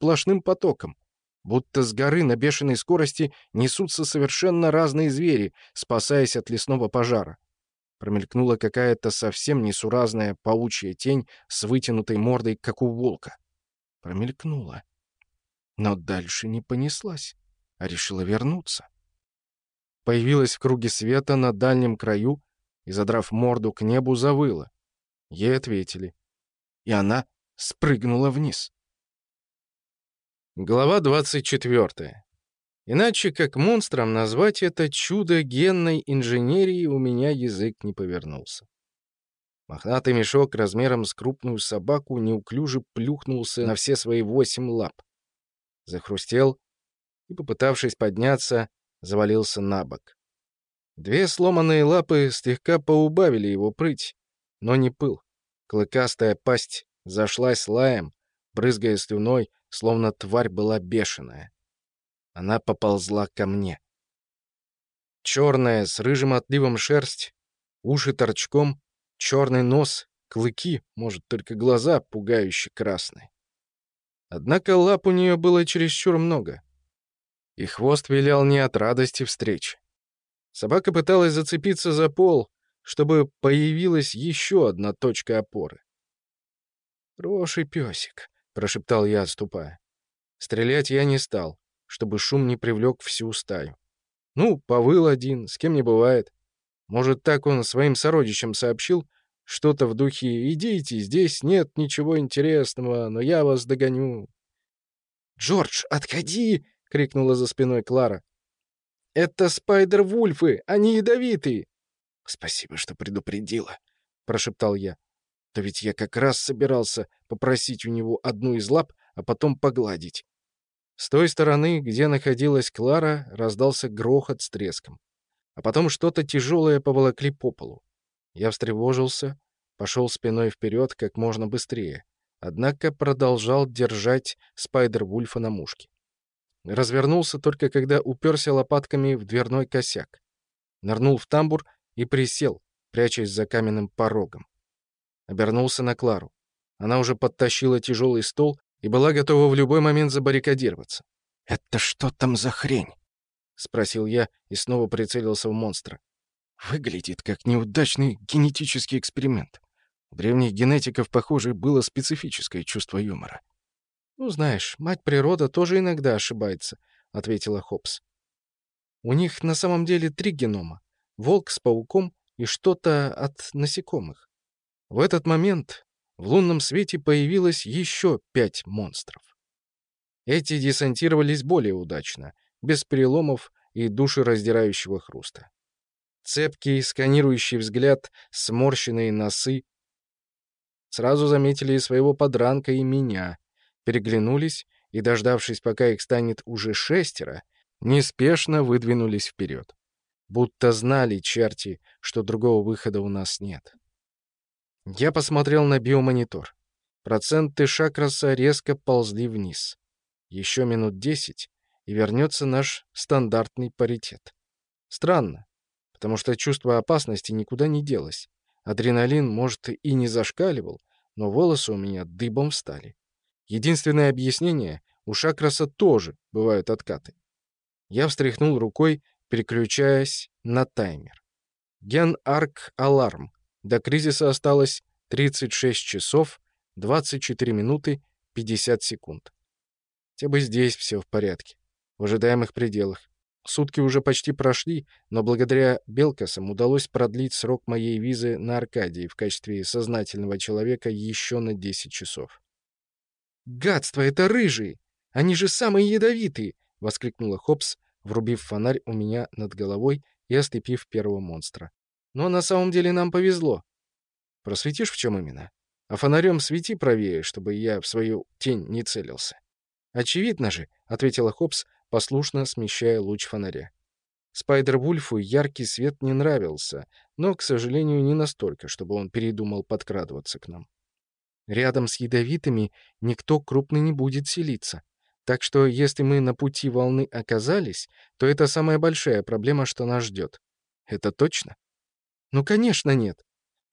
сплошным потоком. Будто с горы на бешеной скорости несутся совершенно разные звери, спасаясь от лесного пожара. Промелькнула какая-то совсем несуразная паучья тень с вытянутой мордой, как у волка. Промелькнула. Но дальше не понеслась, а решила вернуться. Появилась в круге света на дальнем краю и, задрав морду к небу, завыла. Ей ответили. И она спрыгнула вниз. Глава 24. Иначе как монстром назвать это чудо генной инженерии у меня язык не повернулся. Мохнатый мешок размером с крупную собаку неуклюже плюхнулся на все свои восемь лап. Захрустел и, попытавшись подняться, завалился на бок. Две сломанные лапы слегка поубавили его прыть, но не пыл. Клыкастая пасть зашлась лаем, брызгая слюной, словно тварь была бешеная. Она поползла ко мне. Черная, с рыжим отливом шерсть, уши торчком, черный нос, клыки, может, только глаза пугающе красные. Однако лап у нее было чересчур много. И хвост вилял не от радости встречи. Собака пыталась зацепиться за пол, чтобы появилась еще одна точка опоры. «Хороший песик», — прошептал я, отступая. Стрелять я не стал, чтобы шум не привлек всю стаю. Ну, повыл один, с кем не бывает. Может, так он своим сородичам сообщил, что-то в духе «Идите, здесь нет ничего интересного, но я вас догоню». «Джордж, отходи!» — крикнула за спиной Клара. «Это спайдер-вульфы, они ядовитые!» «Спасибо, что предупредила», — прошептал я. То ведь я как раз собирался попросить у него одну из лап, а потом погладить. С той стороны, где находилась Клара, раздался грохот с треском. А потом что-то тяжелое поволокли по полу. Я встревожился, пошел спиной вперед как можно быстрее, однако продолжал держать Спайдер-Вульфа на мушке. Развернулся только когда уперся лопатками в дверной косяк. Нырнул в тамбур и присел, прячась за каменным порогом. Обернулся на Клару. Она уже подтащила тяжелый стол и была готова в любой момент забаррикадироваться. «Это что там за хрень?» — спросил я и снова прицелился в монстра. «Выглядит как неудачный генетический эксперимент. У древних генетиков, похоже, было специфическое чувство юмора». «Ну, знаешь, мать природа тоже иногда ошибается», — ответила Хопс. «У них на самом деле три генома — волк с пауком и что-то от насекомых. В этот момент в лунном свете появилось еще пять монстров. Эти десантировались более удачно, без переломов и душераздирающего хруста. Цепкий, сканирующий взгляд, сморщенные носы. Сразу заметили своего подранка и меня, переглянулись и, дождавшись, пока их станет уже шестеро, неспешно выдвинулись вперед. Будто знали черти, что другого выхода у нас нет. Я посмотрел на биомонитор. Проценты шакраса резко ползли вниз. Еще минут десять, и вернется наш стандартный паритет. Странно, потому что чувство опасности никуда не делось. Адреналин, может, и не зашкаливал, но волосы у меня дыбом встали. Единственное объяснение — у шакраса тоже бывают откаты. Я встряхнул рукой, переключаясь на таймер. Ген-арк-аларм до кризиса осталось 36 часов, 24 минуты, 50 секунд. Хотя бы здесь все в порядке, в ожидаемых пределах. Сутки уже почти прошли, но благодаря Белкасам удалось продлить срок моей визы на Аркадии в качестве сознательного человека еще на 10 часов. «Гадство, это рыжие! Они же самые ядовитые!» — воскликнула Хопс, врубив фонарь у меня над головой и ослепив первого монстра. Но на самом деле нам повезло. Просветишь, в чем именно? А фонарем свети правее, чтобы я в свою тень не целился. Очевидно же, — ответила Хопс, послушно смещая луч фонаря. Спайдер-Вульфу яркий свет не нравился, но, к сожалению, не настолько, чтобы он передумал подкрадываться к нам. Рядом с ядовитыми никто крупный не будет селиться. Так что, если мы на пути волны оказались, то это самая большая проблема, что нас ждет. Это точно? Ну, конечно, нет.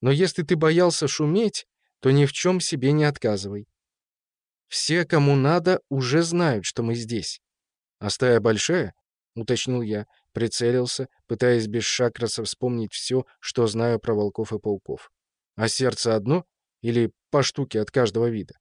Но если ты боялся шуметь, то ни в чем себе не отказывай. Все, кому надо, уже знают, что мы здесь. А стая большая? Уточнил я, прицелился, пытаясь без шакраса вспомнить все, что знаю про волков и пауков. А сердце одно? Или по штуке от каждого вида?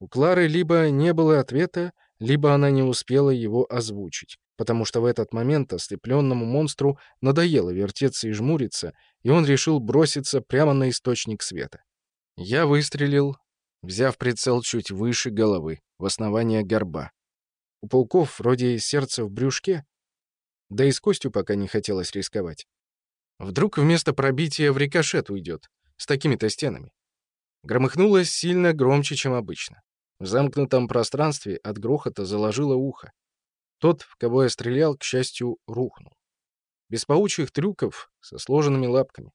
У Клары либо не было ответа, либо она не успела его озвучить, потому что в этот момент ослепленному монстру надоело вертеться и жмуриться, и он решил броситься прямо на источник света. Я выстрелил, взяв прицел чуть выше головы, в основание горба. У пауков вроде сердце в брюшке, да и с костью пока не хотелось рисковать. Вдруг вместо пробития в рикошет уйдет, с такими-то стенами. Громыхнуло сильно громче, чем обычно. В замкнутом пространстве от грохота заложило ухо. Тот, в кого я стрелял, к счастью, рухнул. Без паучьих трюков, со сложенными лапками.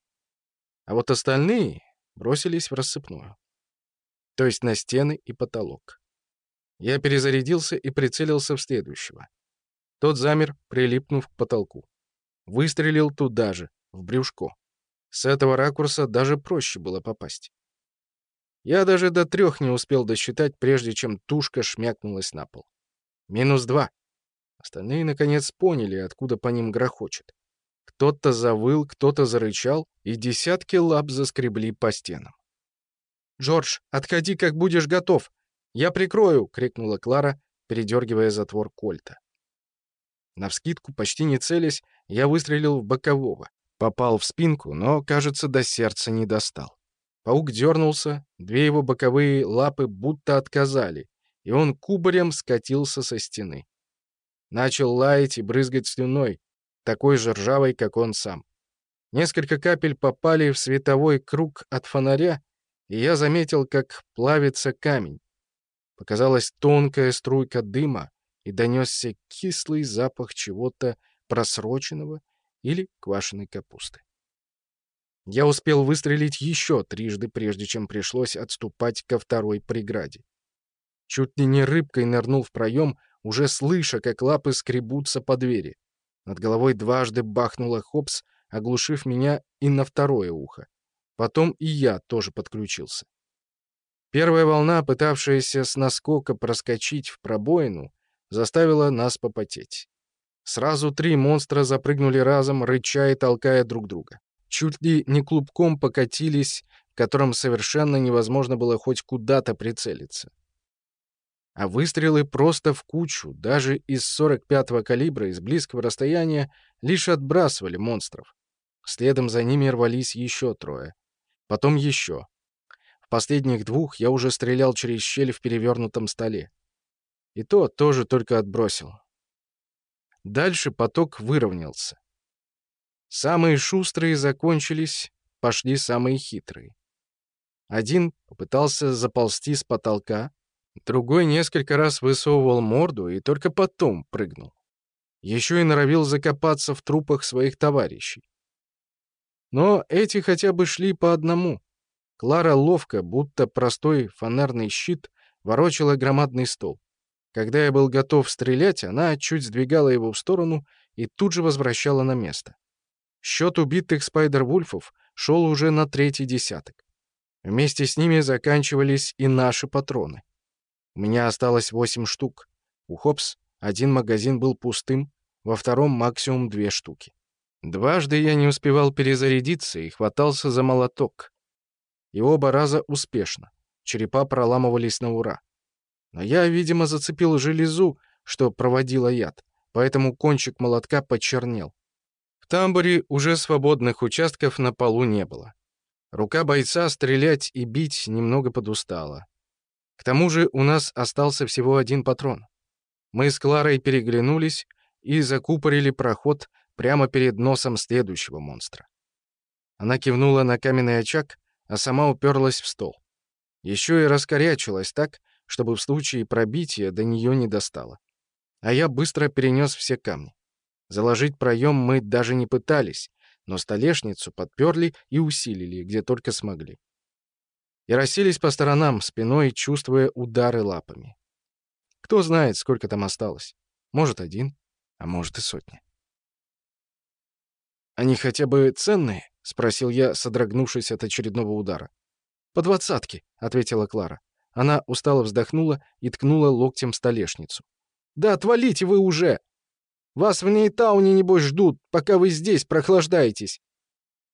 А вот остальные бросились в рассыпную. То есть на стены и потолок. Я перезарядился и прицелился в следующего. Тот замер, прилипнув к потолку. Выстрелил туда же, в брюшко. С этого ракурса даже проще было попасть. Я даже до трех не успел досчитать, прежде чем тушка шмякнулась на пол. Минус два. Остальные, наконец, поняли, откуда по ним грохочет. Кто-то завыл, кто-то зарычал, и десятки лап заскребли по стенам. «Джордж, отходи, как будешь готов! Я прикрою!» — крикнула Клара, передергивая затвор кольта. Навскидку, почти не целясь, я выстрелил в бокового. Попал в спинку, но, кажется, до сердца не достал. Паук дернулся, две его боковые лапы будто отказали, и он кубарем скатился со стены. Начал лаять и брызгать слюной, такой же ржавой, как он сам. Несколько капель попали в световой круг от фонаря, и я заметил, как плавится камень. Показалась тонкая струйка дыма, и донесся кислый запах чего-то просроченного или квашеной капусты. Я успел выстрелить еще трижды, прежде чем пришлось отступать ко второй преграде. Чуть ли не рыбкой нырнул в проем, уже слыша, как лапы скребутся по двери. Над головой дважды бахнула хопс, оглушив меня и на второе ухо. Потом и я тоже подключился. Первая волна, пытавшаяся с наскока проскочить в пробоину, заставила нас попотеть. Сразу три монстра запрыгнули разом, рыча и толкая друг друга чуть ли не клубком покатились, в котором совершенно невозможно было хоть куда-то прицелиться. А выстрелы просто в кучу, даже из 45-го калибра, из близкого расстояния, лишь отбрасывали монстров. Следом за ними рвались еще трое. Потом еще. В последних двух я уже стрелял через щель в перевернутом столе. И то тоже только отбросил. Дальше поток выровнялся. Самые шустрые закончились, пошли самые хитрые. Один попытался заползти с потолка, другой несколько раз высовывал морду и только потом прыгнул. Еще и норовил закопаться в трупах своих товарищей. Но эти хотя бы шли по одному. Клара ловко, будто простой фонарный щит, ворочала громадный стол. Когда я был готов стрелять, она чуть сдвигала его в сторону и тут же возвращала на место. Счет убитых спайдер-вульфов шел уже на третий десяток. Вместе с ними заканчивались и наши патроны. У меня осталось восемь штук. У Хопс один магазин был пустым, во втором максимум две штуки. Дважды я не успевал перезарядиться и хватался за молоток. И оба раза успешно. Черепа проламывались на ура. Но я, видимо, зацепил железу, что проводила яд, поэтому кончик молотка почернел. В тамбуре уже свободных участков на полу не было. Рука бойца стрелять и бить немного подустала. К тому же у нас остался всего один патрон. Мы с Кларой переглянулись и закупорили проход прямо перед носом следующего монстра. Она кивнула на каменный очаг, а сама уперлась в стол. Еще и раскорячилась так, чтобы в случае пробития до нее не достало. А я быстро перенес все камни. Заложить проем мы даже не пытались, но столешницу подперли и усилили, где только смогли. И расселись по сторонам, спиной чувствуя удары лапами. Кто знает, сколько там осталось. Может, один, а может и сотня. «Они хотя бы ценные?» — спросил я, содрогнувшись от очередного удара. «По двадцатке», — ответила Клара. Она устало вздохнула и ткнула локтем столешницу. «Да отвалите вы уже! Вас в Нейтауне, небось, ждут, пока вы здесь прохлаждаетесь!»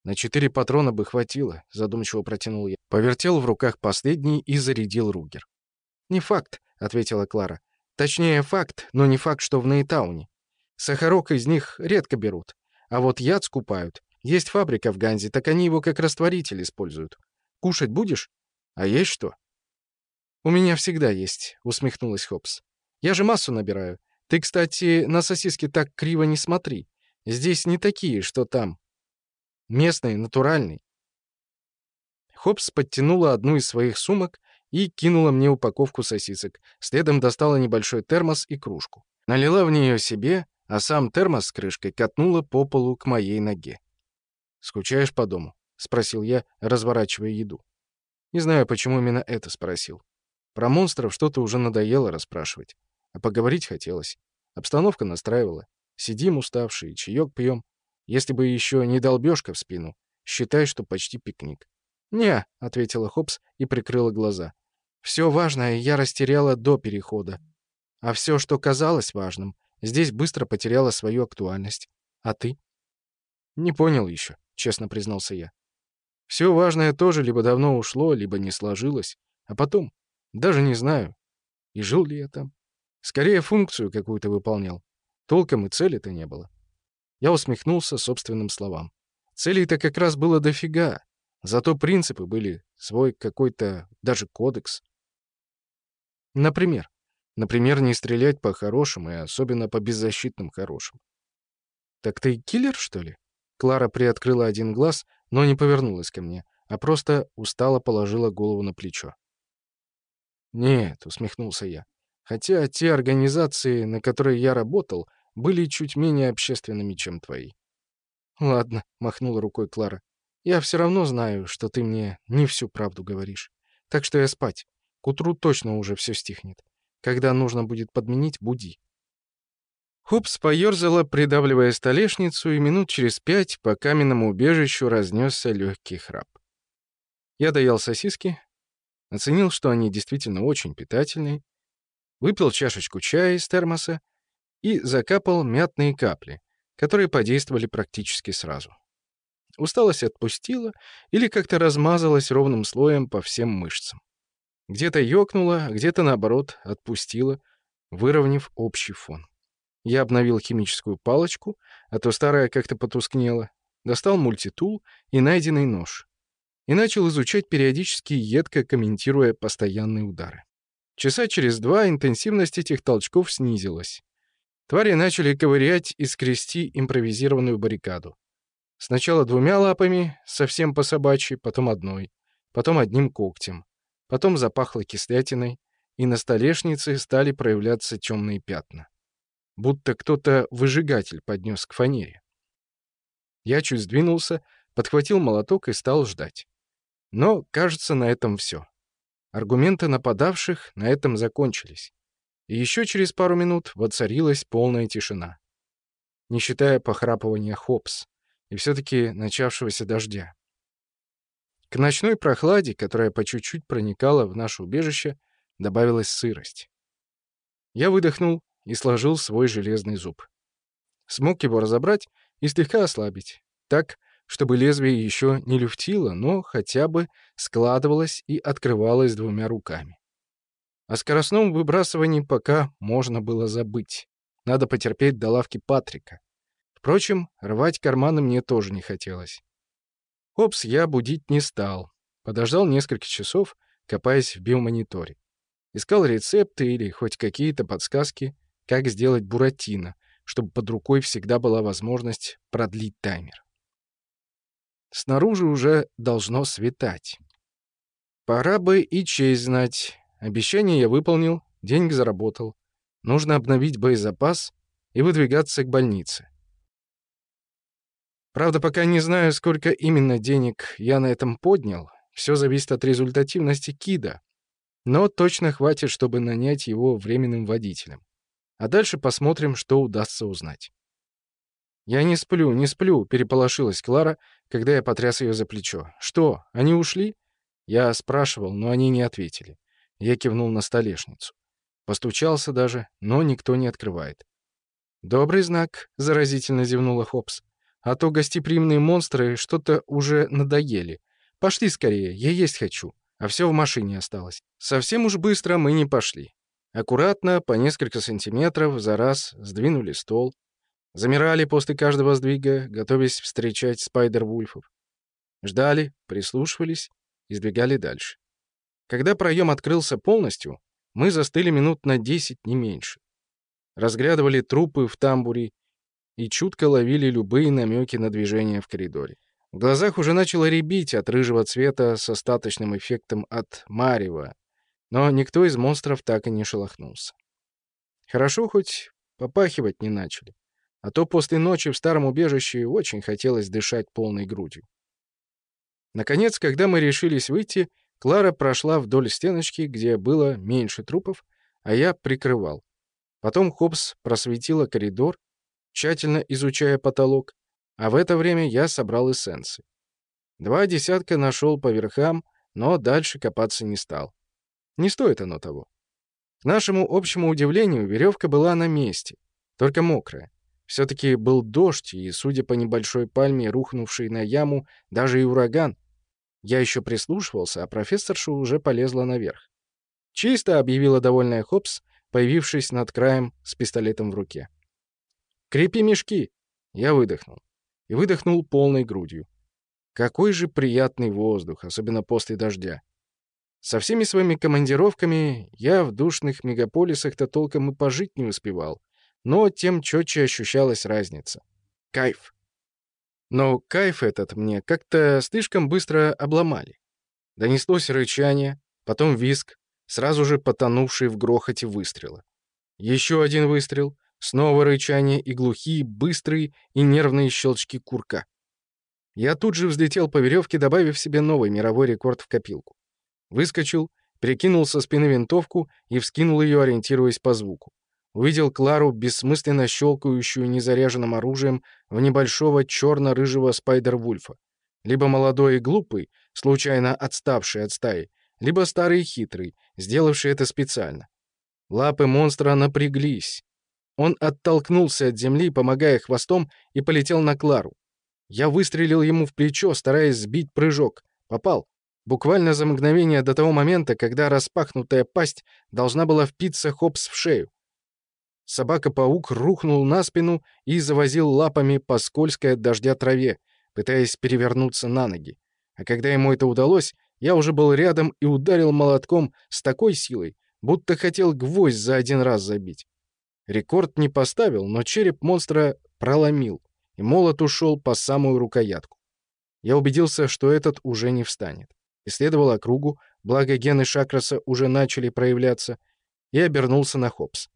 «На четыре патрона бы хватило», — задумчиво протянул я. Повертел в руках последний и зарядил Ругер. «Не факт», — ответила Клара. «Точнее, факт, но не факт, что в Нейтауне. Сахарок из них редко берут. А вот яд скупают. Есть фабрика в Ганзе, так они его как растворитель используют. Кушать будешь? А есть что?» «У меня всегда есть», — усмехнулась Хопс. «Я же массу набираю. Ты, кстати, на сосиски так криво не смотри. Здесь не такие, что там. Местный, натуральный. Хопс подтянула одну из своих сумок и кинула мне упаковку сосисок. Следом достала небольшой термос и кружку. Налила в нее себе, а сам термос с крышкой катнула по полу к моей ноге. «Скучаешь по дому?» — спросил я, разворачивая еду. Не знаю, почему именно это спросил. Про монстров что-то уже надоело расспрашивать. А поговорить хотелось. Обстановка настраивала. Сидим уставшие, чаек пьем. Если бы еще не долбежка в спину, считай, что почти пикник. «Не», — ответила Хопс и прикрыла глаза. «Все важное я растеряла до перехода. А все, что казалось важным, здесь быстро потеряло свою актуальность. А ты?» «Не понял еще», — честно признался я. «Все важное тоже либо давно ушло, либо не сложилось. А потом, даже не знаю, и жил ли я там. Скорее, функцию какую-то выполнял. Толком и цели-то не было. Я усмехнулся собственным словам. Целей-то как раз было дофига. Зато принципы были, свой какой-то даже кодекс. Например. Например, не стрелять по хорошим и особенно по беззащитным хорошим. «Так ты киллер, что ли?» Клара приоткрыла один глаз, но не повернулась ко мне, а просто устало положила голову на плечо. «Нет», — усмехнулся я. «Хотя те организации, на которые я работал, были чуть менее общественными, чем твои. «Ладно», — махнула рукой Клара. «Я все равно знаю, что ты мне не всю правду говоришь. Так что я спать. К утру точно уже все стихнет. Когда нужно будет подменить, буди». Хупс поерзала, придавливая столешницу, и минут через пять по каменному убежищу разнесся легкий храп. Я доел сосиски, оценил, что они действительно очень питательные, выпил чашечку чая из термоса и закапал мятные капли, которые подействовали практически сразу. Усталость отпустила или как-то размазалась ровным слоем по всем мышцам. Где-то ёкнула, где-то, наоборот, отпустила, выровняв общий фон. Я обновил химическую палочку, а то старая как-то потускнела, достал мультитул и найденный нож и начал изучать периодически едко комментируя постоянные удары. Часа через два интенсивность этих толчков снизилась. Твари начали ковырять и скрести импровизированную баррикаду. Сначала двумя лапами, совсем по собачьи, потом одной, потом одним когтем. Потом запахло кислятиной, и на столешнице стали проявляться темные пятна. Будто кто-то выжигатель поднес к фанере. Я чуть сдвинулся, подхватил молоток и стал ждать. Но, кажется, на этом все. Аргументы нападавших на этом закончились и еще через пару минут воцарилась полная тишина. Не считая похрапывания Хопс и все-таки начавшегося дождя. К ночной прохладе, которая по чуть-чуть проникала в наше убежище, добавилась сырость. Я выдохнул и сложил свой железный зуб. Смог его разобрать и слегка ослабить, так, чтобы лезвие еще не люфтило, но хотя бы складывалось и открывалось двумя руками. О скоростном выбрасывании пока можно было забыть. Надо потерпеть до лавки Патрика. Впрочем, рвать карманы мне тоже не хотелось. Опс я будить не стал. Подождал несколько часов, копаясь в биомониторе. Искал рецепты или хоть какие-то подсказки, как сделать буратино, чтобы под рукой всегда была возможность продлить таймер. Снаружи уже должно светать. Пора бы и честь знать, Обещание я выполнил, деньги заработал. Нужно обновить боезапас и выдвигаться к больнице. Правда, пока не знаю, сколько именно денег я на этом поднял. Все зависит от результативности Кида. Но точно хватит, чтобы нанять его временным водителем. А дальше посмотрим, что удастся узнать. «Я не сплю, не сплю», — переполошилась Клара, когда я потряс ее за плечо. «Что, они ушли?» Я спрашивал, но они не ответили. Я кивнул на столешницу. Постучался даже, но никто не открывает. «Добрый знак», — заразительно зевнула Хопс. «А то гостеприимные монстры что-то уже надоели. Пошли скорее, я есть хочу, а все в машине осталось». Совсем уж быстро мы не пошли. Аккуратно, по несколько сантиметров за раз, сдвинули стол. Замирали после каждого сдвига, готовясь встречать спайдер-вульфов. Ждали, прислушивались и сдвигали дальше. Когда проем открылся полностью, мы застыли минут на десять, не меньше. Разглядывали трупы в тамбуре и чутко ловили любые намеки на движение в коридоре. В глазах уже начало рябить от рыжего цвета с остаточным эффектом от марева, но никто из монстров так и не шелохнулся. Хорошо хоть попахивать не начали, а то после ночи в старом убежище очень хотелось дышать полной грудью. Наконец, когда мы решились выйти, Клара прошла вдоль стеночки, где было меньше трупов, а я прикрывал. Потом Хопс просветила коридор, тщательно изучая потолок, а в это время я собрал эссенции. Два десятка нашел по верхам, но дальше копаться не стал. Не стоит оно того. К нашему общему удивлению, веревка была на месте, только мокрая. Все-таки был дождь, и, судя по небольшой пальме, рухнувшей на яму, даже и ураган, я еще прислушивался, а профессорша уже полезла наверх. «Чисто!» — объявила довольная Хопс, появившись над краем с пистолетом в руке. «Крепи мешки!» Я выдохнул. И выдохнул полной грудью. Какой же приятный воздух, особенно после дождя. Со всеми своими командировками я в душных мегаполисах-то толком и пожить не успевал, но тем четче ощущалась разница. Кайф. Но кайф этот мне как-то слишком быстро обломали. Донеслось рычание, потом виск, сразу же потонувший в грохоте выстрела. Еще один выстрел, снова рычание и глухие, быстрые и нервные щелчки курка. Я тут же взлетел по веревке, добавив себе новый мировой рекорд в копилку. Выскочил, перекинул со спины винтовку и вскинул ее, ориентируясь по звуку. Увидел Клару, бессмысленно щелкающую незаряженным оружием в небольшого черно-рыжего спайдер-вульфа. Либо молодой и глупый, случайно отставший от стаи, либо старый и хитрый, сделавший это специально. Лапы монстра напряглись. Он оттолкнулся от земли, помогая хвостом, и полетел на Клару. Я выстрелил ему в плечо, стараясь сбить прыжок. Попал. Буквально за мгновение до того момента, когда распахнутая пасть должна была впиться Хопс в шею. Собака-паук рухнул на спину и завозил лапами по скользкой от дождя траве, пытаясь перевернуться на ноги. А когда ему это удалось, я уже был рядом и ударил молотком с такой силой, будто хотел гвоздь за один раз забить. Рекорд не поставил, но череп монстра проломил, и молот ушел по самую рукоятку. Я убедился, что этот уже не встанет. Исследовал округу, благо гены Шакраса уже начали проявляться, и обернулся на Хопс.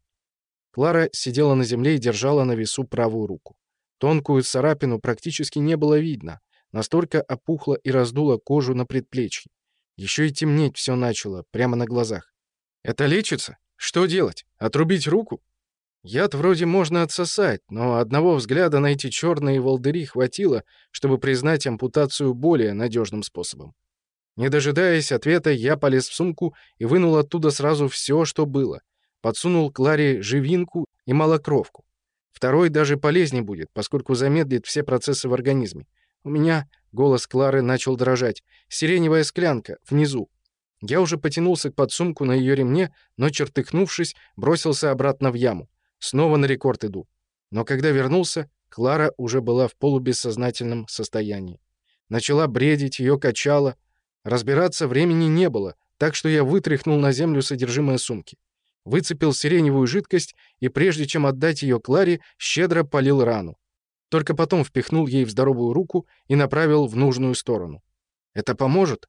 Клара сидела на земле и держала на весу правую руку. Тонкую царапину практически не было видно, настолько опухла и раздула кожу на предплечье. Еще и темнеть все начало, прямо на глазах. «Это лечится? Что делать? Отрубить руку?» Яд вроде можно отсосать, но одного взгляда на эти черные волдыри хватило, чтобы признать ампутацию более надежным способом. Не дожидаясь ответа, я полез в сумку и вынул оттуда сразу все, что было подсунул Кларе живинку и малокровку. Второй даже полезнее будет, поскольку замедлит все процессы в организме. У меня, голос Клары начал дрожать, сиреневая склянка, внизу. Я уже потянулся к подсумку на ее ремне, но, чертыхнувшись, бросился обратно в яму. Снова на рекорд иду. Но когда вернулся, Клара уже была в полубессознательном состоянии. Начала бредить, ее качало. Разбираться времени не было, так что я вытряхнул на землю содержимое сумки выцепил сиреневую жидкость и, прежде чем отдать ее Кларе, щедро полил рану. Только потом впихнул ей в здоровую руку и направил в нужную сторону. «Это поможет?»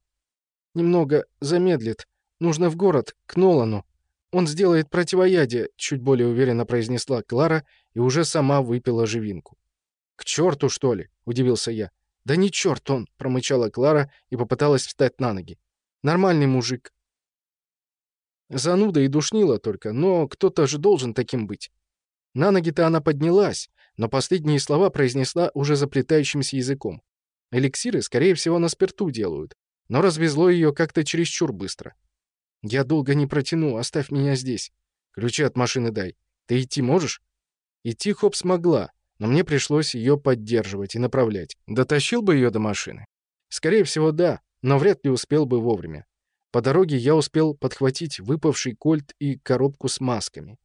«Немного замедлит. Нужно в город, к Нолану. Он сделает противоядие», — чуть более уверенно произнесла Клара и уже сама выпила живинку. «К черту, что ли?» — удивился я. «Да не черт он!» — промычала Клара и попыталась встать на ноги. «Нормальный мужик. Зануда и душнила только, но кто-то же должен таким быть. На ноги-то она поднялась, но последние слова произнесла уже заплетающимся языком. Эликсиры, скорее всего, на спирту делают, но развезло ее как-то чересчур быстро. «Я долго не протяну, оставь меня здесь. Ключи от машины дай. Ты идти можешь?» Идти Хоп смогла, но мне пришлось ее поддерживать и направлять. Дотащил бы ее до машины? Скорее всего, да, но вряд ли успел бы вовремя. По дороге я успел подхватить выпавший кольт и коробку с масками.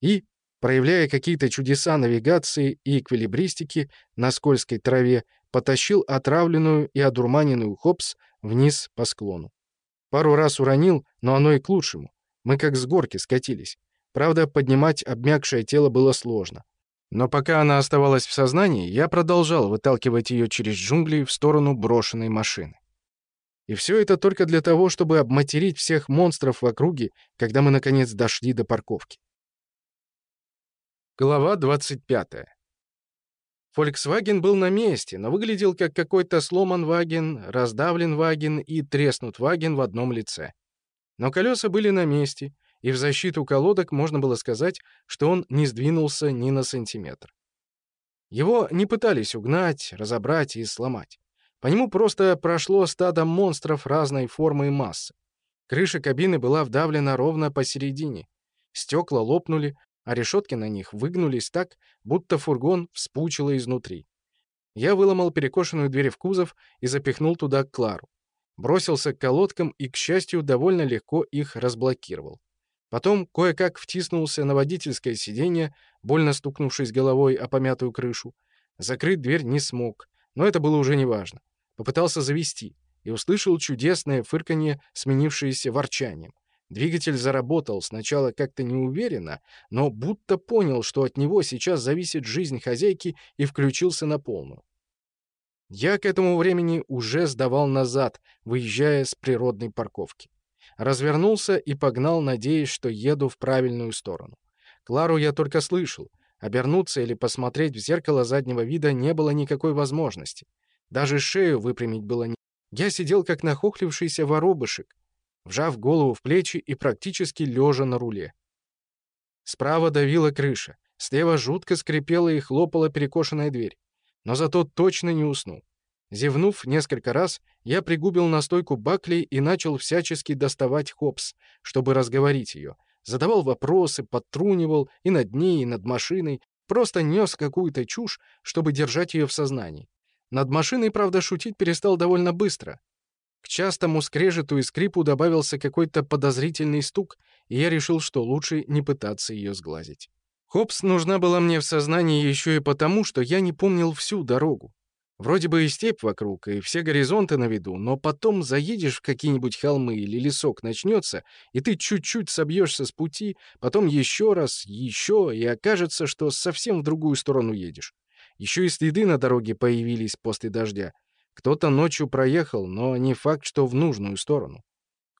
И, проявляя какие-то чудеса навигации и эквилибристики на скользкой траве, потащил отравленную и одурманенную Хопс вниз по склону. Пару раз уронил, но оно и к лучшему. Мы как с горки скатились. Правда, поднимать обмякшее тело было сложно. Но пока она оставалась в сознании, я продолжал выталкивать ее через джунгли в сторону брошенной машины. И все это только для того, чтобы обматерить всех монстров в округе, когда мы, наконец, дошли до парковки. Глава 25. Volkswagen был на месте, но выглядел как какой-то сломан ваген, раздавлен ваген и треснут ваген в одном лице. Но колеса были на месте, и в защиту колодок можно было сказать, что он не сдвинулся ни на сантиметр. Его не пытались угнать, разобрать и сломать. По нему просто прошло стадо монстров разной формы и массы. Крыша кабины была вдавлена ровно посередине. Стекла лопнули, а решетки на них выгнулись так, будто фургон вспучило изнутри. Я выломал перекошенную дверь в кузов и запихнул туда Клару. Бросился к колодкам и, к счастью, довольно легко их разблокировал. Потом кое-как втиснулся на водительское сиденье, больно стукнувшись головой о помятую крышу. Закрыть дверь не смог, но это было уже неважно. Попытался завести и услышал чудесное фырканье, сменившееся ворчанием. Двигатель заработал сначала как-то неуверенно, но будто понял, что от него сейчас зависит жизнь хозяйки и включился на полную. Я к этому времени уже сдавал назад, выезжая с природной парковки. Развернулся и погнал, надеясь, что еду в правильную сторону. Клару я только слышал. Обернуться или посмотреть в зеркало заднего вида не было никакой возможности. Даже шею выпрямить было не... Я сидел как нахохлившийся воробышек, вжав голову в плечи и практически лежа на руле. Справа давила крыша, слева жутко скрипела и хлопала перекошенная дверь. Но зато точно не уснул. Зевнув несколько раз, я пригубил настойку Бакли и начал всячески доставать Хопс, чтобы разговорить ее. Задавал вопросы, подтрунивал и над ней, и над машиной, просто нес какую-то чушь, чтобы держать ее в сознании. Над машиной, правда, шутить перестал довольно быстро. К частому скрежету и скрипу добавился какой-то подозрительный стук, и я решил, что лучше не пытаться ее сглазить. Хопс нужна была мне в сознании еще и потому, что я не помнил всю дорогу. Вроде бы и степь вокруг, и все горизонты на виду, но потом заедешь в какие-нибудь холмы или лесок начнется, и ты чуть-чуть собьешься с пути, потом еще раз, еще, и окажется, что совсем в другую сторону едешь. Еще и следы на дороге появились после дождя. Кто-то ночью проехал, но не факт, что в нужную сторону.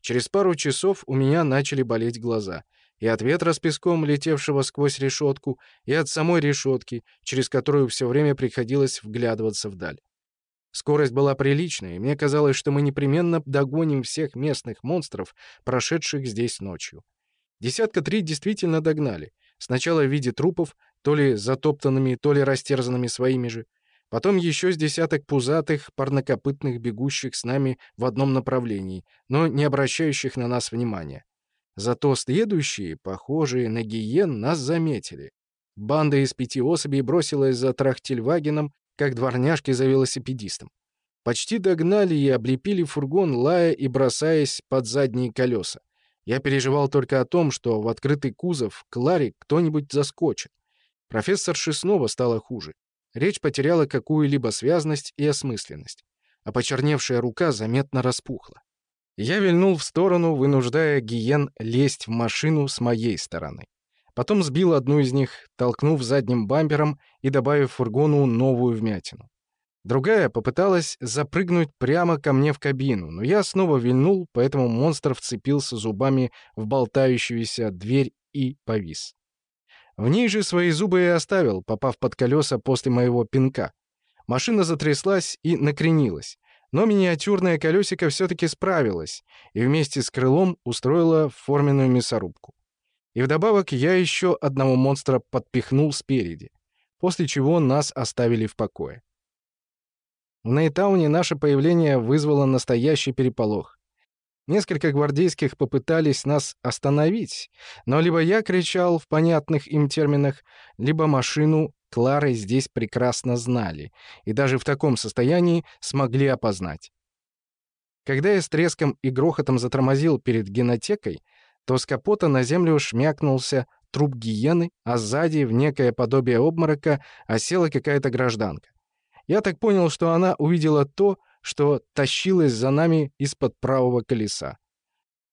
Через пару часов у меня начали болеть глаза — и от ветра с песком, летевшего сквозь решетку, и от самой решетки, через которую все время приходилось вглядываться вдаль. Скорость была приличная, и мне казалось, что мы непременно догоним всех местных монстров, прошедших здесь ночью. Десятка три действительно догнали. Сначала в виде трупов, то ли затоптанными, то ли растерзанными своими же. Потом еще с десяток пузатых, парнокопытных, бегущих с нами в одном направлении, но не обращающих на нас внимания. Зато следующие, похожие на гиен, нас заметили. Банда из пяти особей бросилась за Трахтельвагеном, как дворняжки за велосипедистом. Почти догнали и облепили фургон, лая и бросаясь под задние колеса. Я переживал только о том, что в открытый кузов к Ларе кто-нибудь заскочит. Профессорше снова стало хуже. Речь потеряла какую-либо связность и осмысленность, а почерневшая рука заметно распухла. Я вильнул в сторону, вынуждая гиен лезть в машину с моей стороны. Потом сбил одну из них, толкнув задним бампером и добавив фургону новую вмятину. Другая попыталась запрыгнуть прямо ко мне в кабину, но я снова вильнул, поэтому монстр вцепился зубами в болтающуюся дверь и повис. В ней же свои зубы и оставил, попав под колеса после моего пинка. Машина затряслась и накренилась. Но миниатюрное колесико все-таки справилось и вместе с крылом устроило форменную мясорубку. И вдобавок я еще одного монстра подпихнул спереди, после чего нас оставили в покое. В Нейтауне наше появление вызвало настоящий переполох. Несколько гвардейских попытались нас остановить, но либо я кричал в понятных им терминах, либо машину Клары здесь прекрасно знали и даже в таком состоянии смогли опознать. Когда я с треском и грохотом затормозил перед генотекой, то с капота на землю шмякнулся труп гиены, а сзади, в некое подобие обморока, осела какая-то гражданка. Я так понял, что она увидела то, что тащилось за нами из-под правого колеса.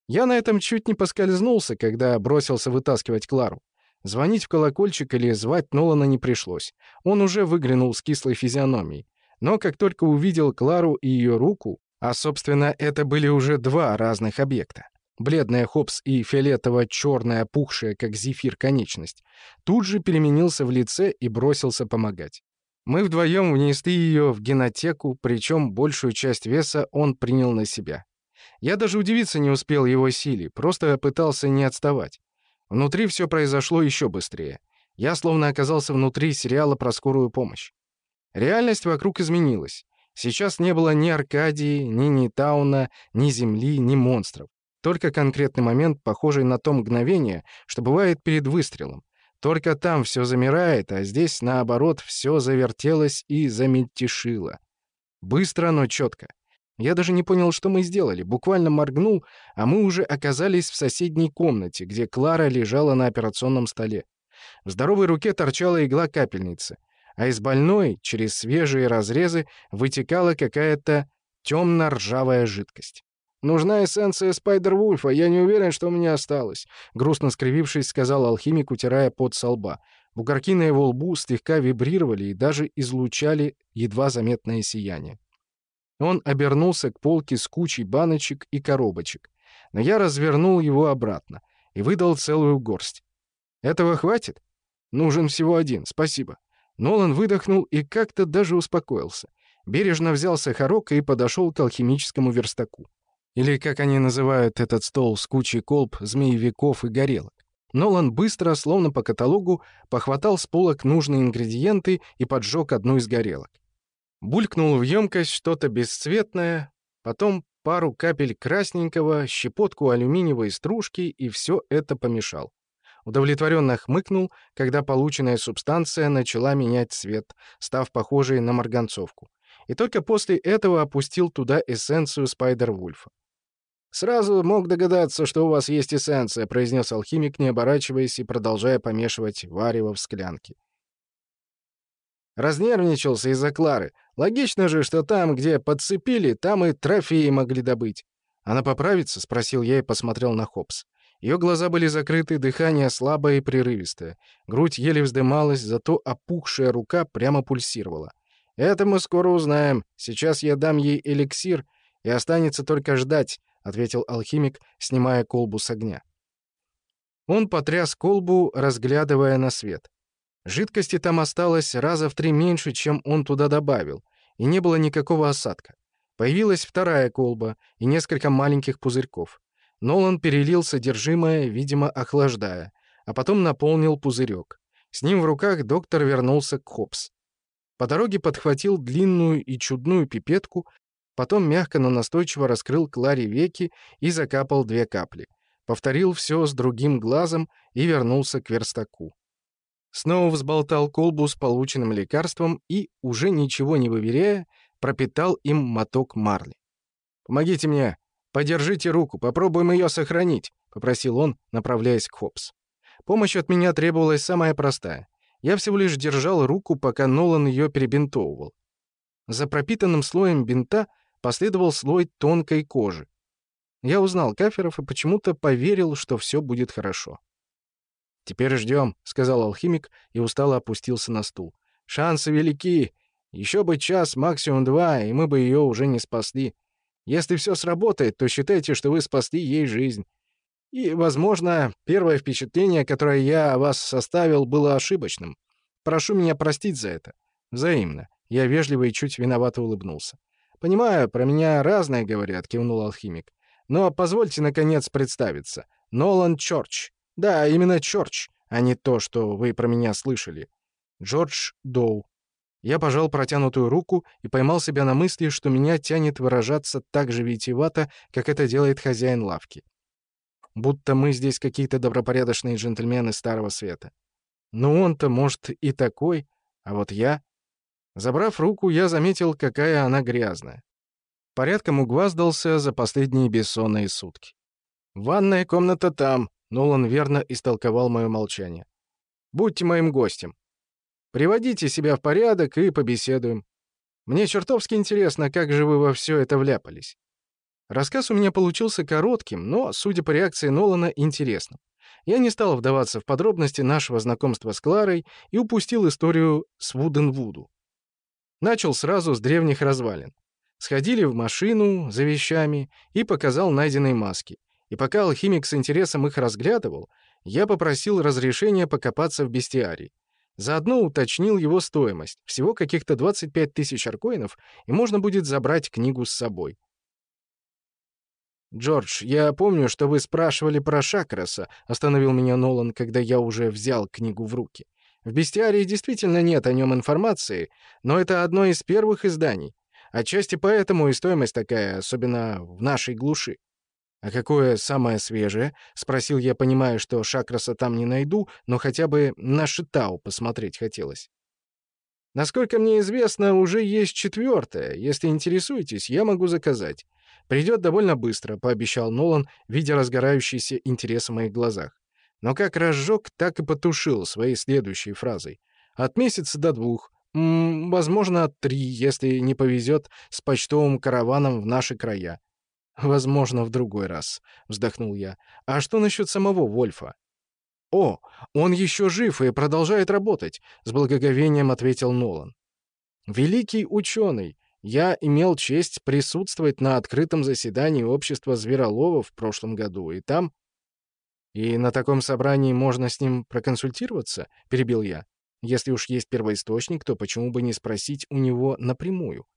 Я на этом чуть не поскользнулся, когда бросился вытаскивать Клару. Звонить в колокольчик или звать Нолана не пришлось. Он уже выглянул с кислой физиономией. Но как только увидел Клару и ее руку, а, собственно, это были уже два разных объекта, бледная Хопс и фиолетово-черная, опухшая, как зефир, конечность, тут же переменился в лице и бросился помогать. Мы вдвоем внесли ее в генотеку, причем большую часть веса он принял на себя. Я даже удивиться не успел его силе, просто пытался не отставать. Внутри все произошло еще быстрее. Я словно оказался внутри сериала про скорую помощь. Реальность вокруг изменилась. Сейчас не было ни Аркадии, ни Нитауна, ни Земли, ни монстров. Только конкретный момент, похожий на то мгновение, что бывает перед выстрелом. Только там все замирает, а здесь, наоборот, все завертелось и замельтешило. Быстро, но четко. Я даже не понял, что мы сделали. Буквально моргнул, а мы уже оказались в соседней комнате, где Клара лежала на операционном столе. В здоровой руке торчала игла капельницы, а из больной, через свежие разрезы, вытекала какая-то темно-ржавая жидкость. «Нужна эссенция Спайдер-Вульфа, я не уверен, что у меня осталось», — грустно скривившись, сказал алхимик, утирая пот со лба. Бугорки на его лбу слегка вибрировали и даже излучали едва заметное сияние. Он обернулся к полке с кучей баночек и коробочек, но я развернул его обратно и выдал целую горсть. «Этого хватит? Нужен всего один, спасибо». Нолан выдохнул и как-то даже успокоился. Бережно взял сахарок и подошел к алхимическому верстаку. Или, как они называют этот стол с кучей колб, змеевиков и горелок. Нолан быстро, словно по каталогу, похватал с полок нужные ингредиенты и поджег одну из горелок. Булькнул в емкость что-то бесцветное, потом пару капель красненького, щепотку алюминиевой стружки и все это помешал. Удовлетворенно хмыкнул, когда полученная субстанция начала менять цвет, став похожей на марганцовку. И только после этого опустил туда эссенцию Спайдер-Вульфа. «Сразу мог догадаться, что у вас есть эссенция», — произнес алхимик, не оборачиваясь и продолжая помешивать варево в склянке. Разнервничался из-за Клары. Логично же, что там, где подцепили, там и трофеи могли добыть. «Она поправится?» — спросил я и посмотрел на Хопс. Ее глаза были закрыты, дыхание слабое и прерывистое. Грудь еле вздымалась, зато опухшая рука прямо пульсировала. «Это мы скоро узнаем. Сейчас я дам ей эликсир, и останется только ждать, ответил алхимик, снимая колбу с огня. Он потряс колбу, разглядывая на свет. Жидкости там осталось раза в три меньше, чем он туда добавил, и не было никакого осадка. Появилась вторая колба и несколько маленьких пузырьков. Нолан перелил содержимое, видимо, охлаждая, а потом наполнил пузырек. С ним в руках доктор вернулся к Хопс. По дороге подхватил длинную и чудную пипетку, Потом мягко, но настойчиво раскрыл Кларе веки и закапал две капли. Повторил все с другим глазом и вернулся к верстаку. Снова взболтал колбу с полученным лекарством и, уже ничего не выверяя, пропитал им моток марли. «Помогите мне! Подержите руку, попробуем ее сохранить!» — попросил он, направляясь к Хопс. Помощь от меня требовалась самая простая. Я всего лишь держал руку, пока Нолан ее перебинтовывал. За пропитанным слоем бинта последовал слой тонкой кожи. Я узнал каферов и почему-то поверил, что все будет хорошо. «Теперь ждем», — сказал алхимик и устало опустился на стул. «Шансы велики. Еще бы час, максимум два, и мы бы ее уже не спасли. Если все сработает, то считайте, что вы спасли ей жизнь. И, возможно, первое впечатление, которое я о вас составил, было ошибочным. Прошу меня простить за это. Взаимно». Я вежливо и чуть виновато улыбнулся. «Понимаю, про меня разное говорят», — кивнул алхимик. «Но позвольте, наконец, представиться. Нолан Чорч. Да, именно Чорч, а не то, что вы про меня слышали. Джордж Доу. Я пожал протянутую руку и поймал себя на мысли, что меня тянет выражаться так же витиевато, как это делает хозяин лавки. Будто мы здесь какие-то добропорядочные джентльмены Старого Света. Ну он-то, может, и такой, а вот я... Забрав руку, я заметил, какая она грязная. Порядком угваздался за последние бессонные сутки. «Ванная комната там», — Нолан верно истолковал мое молчание. «Будьте моим гостем. Приводите себя в порядок и побеседуем. Мне чертовски интересно, как же вы во все это вляпались». Рассказ у меня получился коротким, но, судя по реакции Нолана, интересным. Я не стал вдаваться в подробности нашего знакомства с Кларой и упустил историю с Вуденвуду. Начал сразу с древних развалин. Сходили в машину за вещами и показал найденные маски. И пока алхимик с интересом их разглядывал, я попросил разрешения покопаться в бестиарии. Заодно уточнил его стоимость, всего каких-то 25 тысяч аркоинов, и можно будет забрать книгу с собой. «Джордж, я помню, что вы спрашивали про Шакраса», — остановил меня Нолан, когда я уже взял книгу в руки. В бестиарии действительно нет о нем информации, но это одно из первых изданий. Отчасти поэтому и стоимость такая, особенно в нашей глуши. «А какое самое свежее?» — спросил я, понимая, что Шакраса там не найду, но хотя бы на Шитау посмотреть хотелось. «Насколько мне известно, уже есть четвертое. Если интересуетесь, я могу заказать. Придет довольно быстро», — пообещал Нолан, видя разгорающийся интерес в моих глазах но как разжег, так и потушил своей следующей фразой. От месяца до двух, м -м, возможно, от три, если не повезет с почтовым караваном в наши края. «Возможно, в другой раз», — вздохнул я. «А что насчет самого Вольфа?» «О, он еще жив и продолжает работать», — с благоговением ответил Нолан. «Великий ученый. Я имел честь присутствовать на открытом заседании общества звероловов в прошлом году, и там «И на таком собрании можно с ним проконсультироваться?» — перебил я. «Если уж есть первоисточник, то почему бы не спросить у него напрямую?»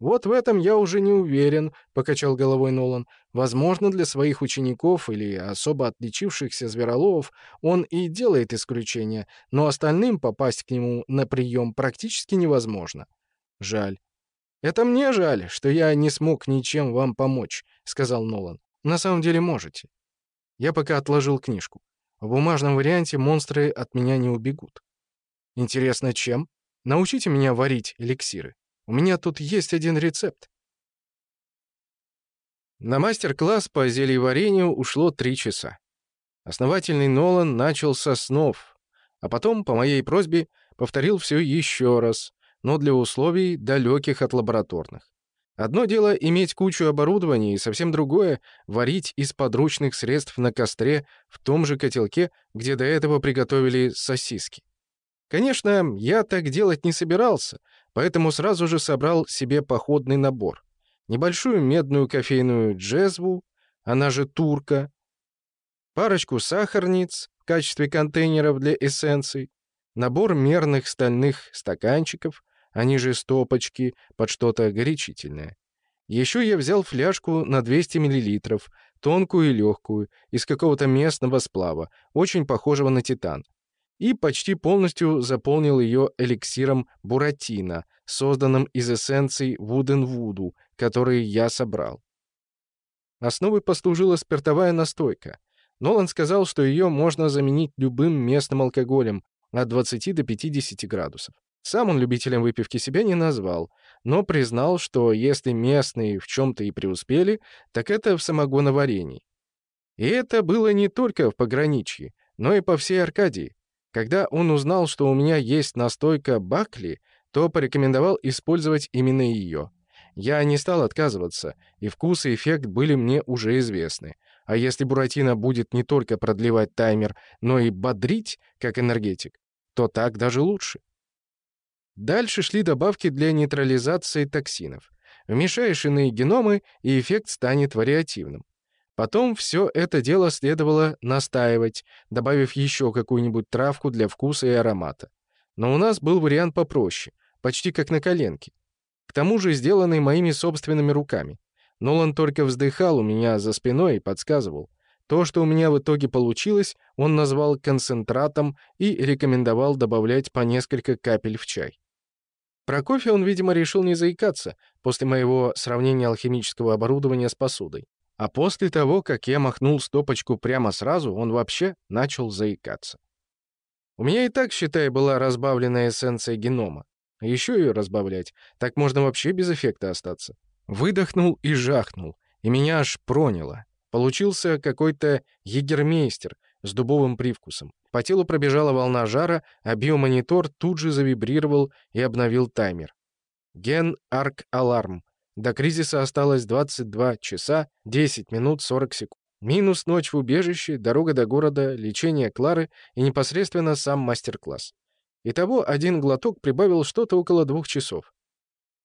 «Вот в этом я уже не уверен», — покачал головой Нолан. «Возможно, для своих учеников или особо отличившихся звероловов он и делает исключение, но остальным попасть к нему на прием практически невозможно. Жаль». «Это мне жаль, что я не смог ничем вам помочь», — сказал Нолан. «На самом деле можете. Я пока отложил книжку. В бумажном варианте монстры от меня не убегут. Интересно, чем? Научите меня варить эликсиры. У меня тут есть один рецепт. На мастер-класс по зельеварению ушло три часа. Основательный Нолан начал со снов, а потом, по моей просьбе, повторил все еще раз, но для условий, далеких от лабораторных. Одно дело иметь кучу оборудования, и совсем другое — варить из подручных средств на костре в том же котелке, где до этого приготовили сосиски. Конечно, я так делать не собирался, поэтому сразу же собрал себе походный набор. Небольшую медную кофейную джезву, она же турка, парочку сахарниц в качестве контейнеров для эссенций, набор мерных стальных стаканчиков, они же стопочки под что-то горячительное. Еще я взял фляжку на 200 мл, тонкую и легкую, из какого-то местного сплава, очень похожего на титан. И почти полностью заполнил ее эликсиром буратино, созданным из эссенций вуден-вуду, которые я собрал. Основой послужила спиртовая настойка. Нолан сказал, что ее можно заменить любым местным алкоголем от 20 до 50 градусов. Сам он любителем выпивки себя не назвал, но признал, что если местные в чем-то и преуспели, так это в самогоноварении. И это было не только в пограничье, но и по всей Аркадии. Когда он узнал, что у меня есть настойка Бакли, то порекомендовал использовать именно ее. Я не стал отказываться, и вкус и эффект были мне уже известны. А если Буратино будет не только продлевать таймер, но и бодрить, как энергетик, то так даже лучше. Дальше шли добавки для нейтрализации токсинов. Вмешаешь иные геномы, и эффект станет вариативным. Потом все это дело следовало настаивать, добавив еще какую-нибудь травку для вкуса и аромата. Но у нас был вариант попроще, почти как на коленке. К тому же сделанный моими собственными руками. Нолан только вздыхал у меня за спиной и подсказывал. То, что у меня в итоге получилось, он назвал концентратом и рекомендовал добавлять по несколько капель в чай. Про кофе он, видимо, решил не заикаться после моего сравнения алхимического оборудования с посудой. А после того, как я махнул стопочку прямо сразу, он вообще начал заикаться. У меня и так, считай, была разбавленная эссенция генома. Еще ее разбавлять, так можно вообще без эффекта остаться. Выдохнул и жахнул, и меня аж проняло. Получился какой-то егермейстер с дубовым привкусом. По телу пробежала волна жара, а биомонитор тут же завибрировал и обновил таймер. Ген Арк Аларм. До кризиса осталось 22 часа 10 минут 40 секунд. Минус ночь в убежище, дорога до города, лечение Клары и непосредственно сам мастер-класс. Итого один глоток прибавил что-то около двух часов.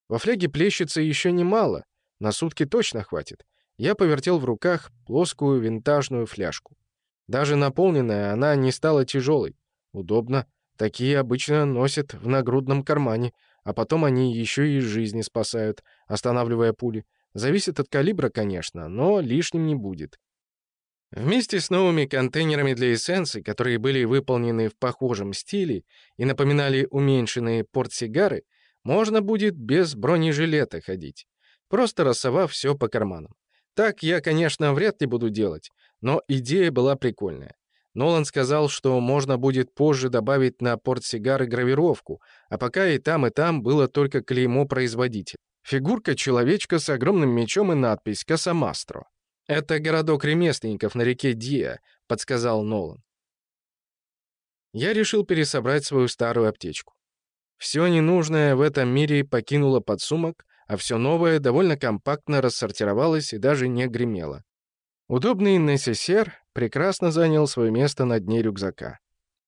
Во фляге плещется еще немало, на сутки точно хватит. Я повертел в руках плоскую винтажную фляжку. Даже наполненная она не стала тяжелой. Удобно. Такие обычно носят в нагрудном кармане, а потом они еще и жизни спасают, останавливая пули. Зависит от калибра, конечно, но лишним не будет. Вместе с новыми контейнерами для эссенций, которые были выполнены в похожем стиле и напоминали уменьшенные портсигары, можно будет без бронежилета ходить, просто рассовав все по карманам. Так я, конечно, вряд ли буду делать, но идея была прикольная. Нолан сказал, что можно будет позже добавить на портсигары гравировку, а пока и там, и там было только клеймо производителя. Фигурка человечка с огромным мечом и надпись «Касамастро». «Это городок ремесленников на реке Диа», — подсказал Нолан. Я решил пересобрать свою старую аптечку. Все ненужное в этом мире покинуло подсумок, а все новое довольно компактно рассортировалось и даже не гремело. Удобный НССР прекрасно занял свое место на дне рюкзака.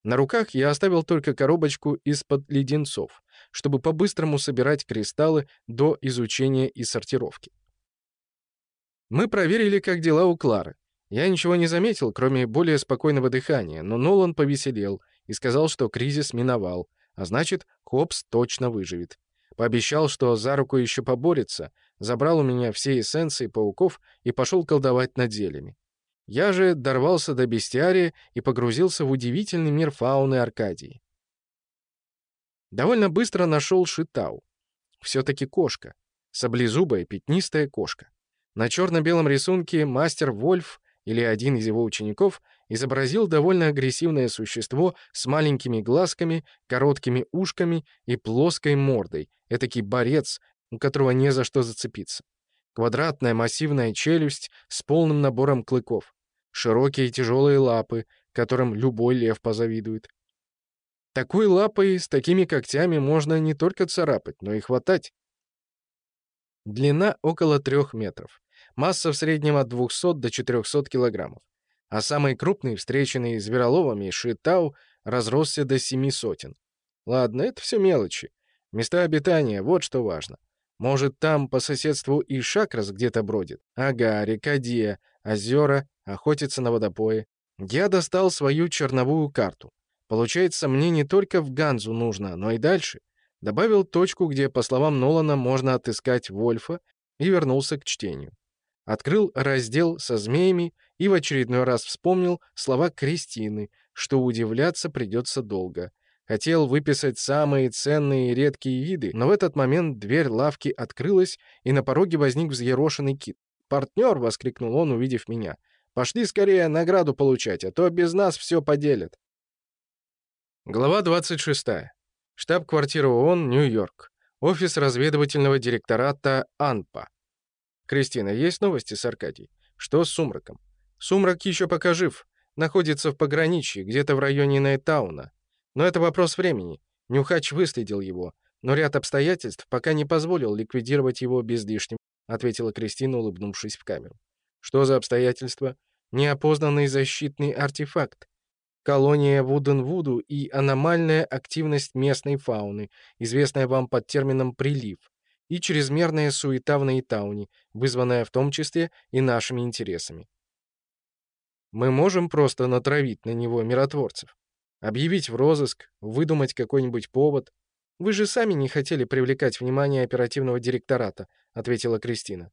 На руках я оставил только коробочку из-под леденцов, чтобы по-быстрому собирать кристаллы до изучения и сортировки. Мы проверили, как дела у Клары. Я ничего не заметил, кроме более спокойного дыхания, но Нолан повеселел и сказал, что кризис миновал, а значит, Хопс точно выживет. Пообещал, что за руку еще поборется, забрал у меня все эссенции пауков и пошел колдовать над зельями. Я же дорвался до бестиария и погрузился в удивительный мир фауны Аркадии. Довольно быстро нашел Шитау. Все-таки кошка. Саблезубая, пятнистая кошка. На черно-белом рисунке мастер Вольф или один из его учеников изобразил довольно агрессивное существо с маленькими глазками, короткими ушками и плоской мордой, этакий борец, у которого не за что зацепиться. Квадратная массивная челюсть с полным набором клыков. Широкие тяжелые лапы, которым любой лев позавидует. Такой лапой с такими когтями можно не только царапать, но и хватать. Длина около трех метров. Масса в среднем от 200 до 400 килограммов а самый крупный, встреченный звероловами, Шитау, разросся до семи сотен. Ладно, это все мелочи. Места обитания — вот что важно. Может, там по соседству и Шакрас где-то бродит? Ага, река Дия, озера, охотится на водопое. Я достал свою черновую карту. Получается, мне не только в Ганзу нужно, но и дальше. Добавил точку, где, по словам Нолана, можно отыскать Вольфа, и вернулся к чтению. Открыл раздел со змеями и в очередной раз вспомнил слова Кристины, что удивляться придется долго. Хотел выписать самые ценные и редкие виды, но в этот момент дверь лавки открылась, и на пороге возник взъерошенный кит. «Партнер!» — воскликнул он, увидев меня. «Пошли скорее награду получать, а то без нас все поделят». Глава 26. Штаб-квартира ООН, Нью-Йорк. Офис разведывательного директората АНПА. «Кристина, есть новости с Аркадией? Что с Сумраком?» Сумрак еще пока жив, находится в пограничье, где-то в районе Найтауна. Но это вопрос времени. Нюхач выследил его, но ряд обстоятельств пока не позволил ликвидировать его без лишнего, ответила Кристина, улыбнувшись в камеру. Что за обстоятельства? Неопознанный защитный артефакт. Колония Вуденвуду и аномальная активность местной фауны, известная вам под термином «прилив», и чрезмерная суета в Нейтауне, вызванная в том числе и нашими интересами. Мы можем просто натравить на него миротворцев. Объявить в розыск, выдумать какой-нибудь повод. Вы же сами не хотели привлекать внимание оперативного директората, ответила Кристина.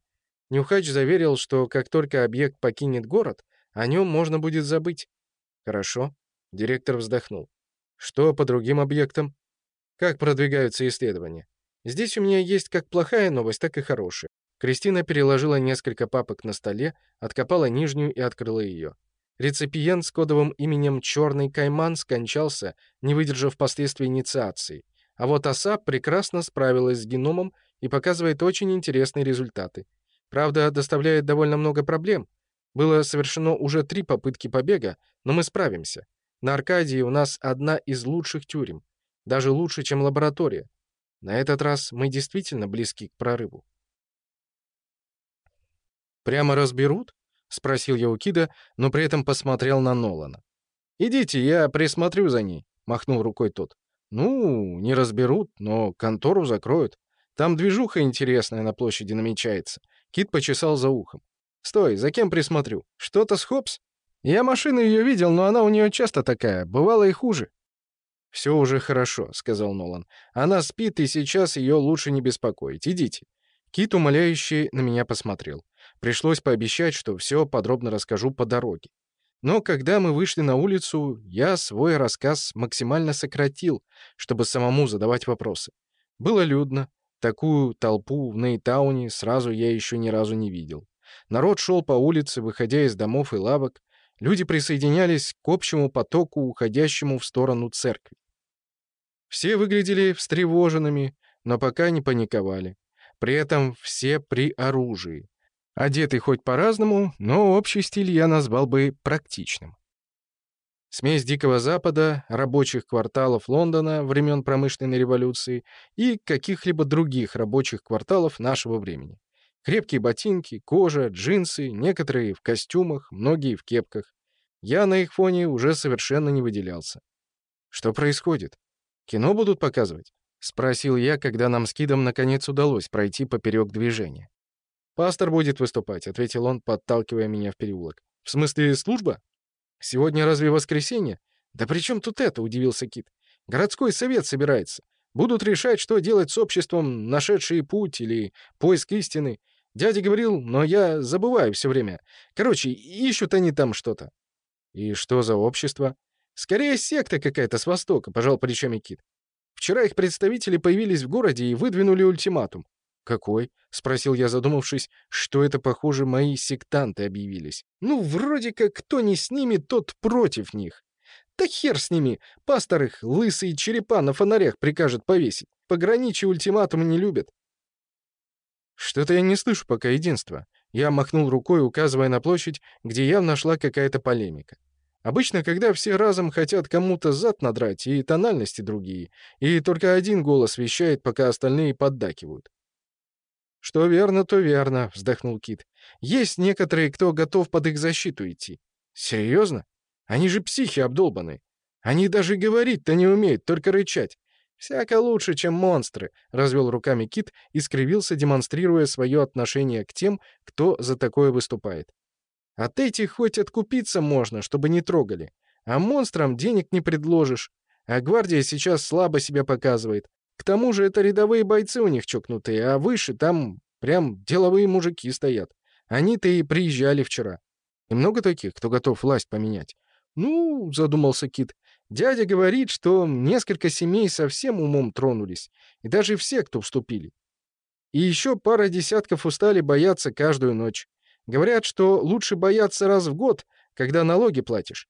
Нюхач заверил, что как только объект покинет город, о нем можно будет забыть. Хорошо. Директор вздохнул. Что по другим объектам? Как продвигаются исследования? Здесь у меня есть как плохая новость, так и хорошая. Кристина переложила несколько папок на столе, откопала нижнюю и открыла ее. Реципиент с кодовым именем «Черный Кайман» скончался, не выдержав последствий инициации. А вот оса прекрасно справилась с геномом и показывает очень интересные результаты. Правда, доставляет довольно много проблем. Было совершено уже три попытки побега, но мы справимся. На Аркадии у нас одна из лучших тюрем. Даже лучше, чем лаборатория. На этот раз мы действительно близки к прорыву. «Прямо разберут?» — спросил я у Кида, но при этом посмотрел на Нолана. «Идите, я присмотрю за ней», — махнул рукой тот. «Ну, не разберут, но контору закроют. Там движуха интересная на площади намечается». Кит почесал за ухом. «Стой, за кем присмотрю? Что-то с Хопс? Я машину ее видел, но она у нее часто такая, бывало и хуже». «Все уже хорошо», — сказал Нолан. «Она спит, и сейчас ее лучше не беспокоить. Идите». Кит, умоляющий, на меня посмотрел. Пришлось пообещать, что все подробно расскажу по дороге. Но когда мы вышли на улицу, я свой рассказ максимально сократил, чтобы самому задавать вопросы. Было людно. Такую толпу в Нейтауне сразу я еще ни разу не видел. Народ шел по улице, выходя из домов и лавок. Люди присоединялись к общему потоку, уходящему в сторону церкви. Все выглядели встревоженными, но пока не паниковали. При этом все при оружии. Одетый хоть по-разному, но общий стиль я назвал бы практичным. Смесь Дикого Запада, рабочих кварталов Лондона времен промышленной революции и каких-либо других рабочих кварталов нашего времени. Крепкие ботинки, кожа, джинсы, некоторые в костюмах, многие в кепках. Я на их фоне уже совершенно не выделялся. Что происходит? Кино будут показывать? Спросил я, когда нам с Кидом наконец удалось пройти поперек движения. «Пастор будет выступать», — ответил он, подталкивая меня в переулок. «В смысле, служба? Сегодня разве воскресенье?» «Да при чем тут это?» — удивился Кит. «Городской совет собирается. Будут решать, что делать с обществом, нашедшие путь или поиск истины. Дядя говорил, но я забываю все время. Короче, ищут они там что-то». «И что за общество?» «Скорее, секта какая-то с востока», — пожал плечами Кит. «Вчера их представители появились в городе и выдвинули ультиматум. «Какой?» — спросил я, задумавшись, что это, похоже, мои сектанты объявились. «Ну, вроде как кто не с ними, тот против них. Да хер с ними! Пастор их лысые черепа на фонарях прикажет повесить. Пограничи ультиматум не любят». «Что-то я не слышу пока единства». Я махнул рукой, указывая на площадь, где явно шла какая-то полемика. Обычно, когда все разом хотят кому-то зад надрать, и тональности другие, и только один голос вещает, пока остальные поддакивают. «Что верно, то верно», — вздохнул Кит. «Есть некоторые, кто готов под их защиту идти». «Серьезно? Они же психи обдолбанные. Они даже говорить-то не умеют, только рычать. «Всяко лучше, чем монстры», — развел руками Кит и скривился, демонстрируя свое отношение к тем, кто за такое выступает. «От этих хоть откупиться можно, чтобы не трогали. А монстрам денег не предложишь. А гвардия сейчас слабо себя показывает. К тому же это рядовые бойцы у них чокнутые, а выше там прям деловые мужики стоят. Они-то и приезжали вчера. И много таких, кто готов власть поменять. Ну, задумался Кит, дядя говорит, что несколько семей совсем умом тронулись, и даже все, кто вступили. И еще пара десятков устали бояться каждую ночь. Говорят, что лучше бояться раз в год, когда налоги платишь.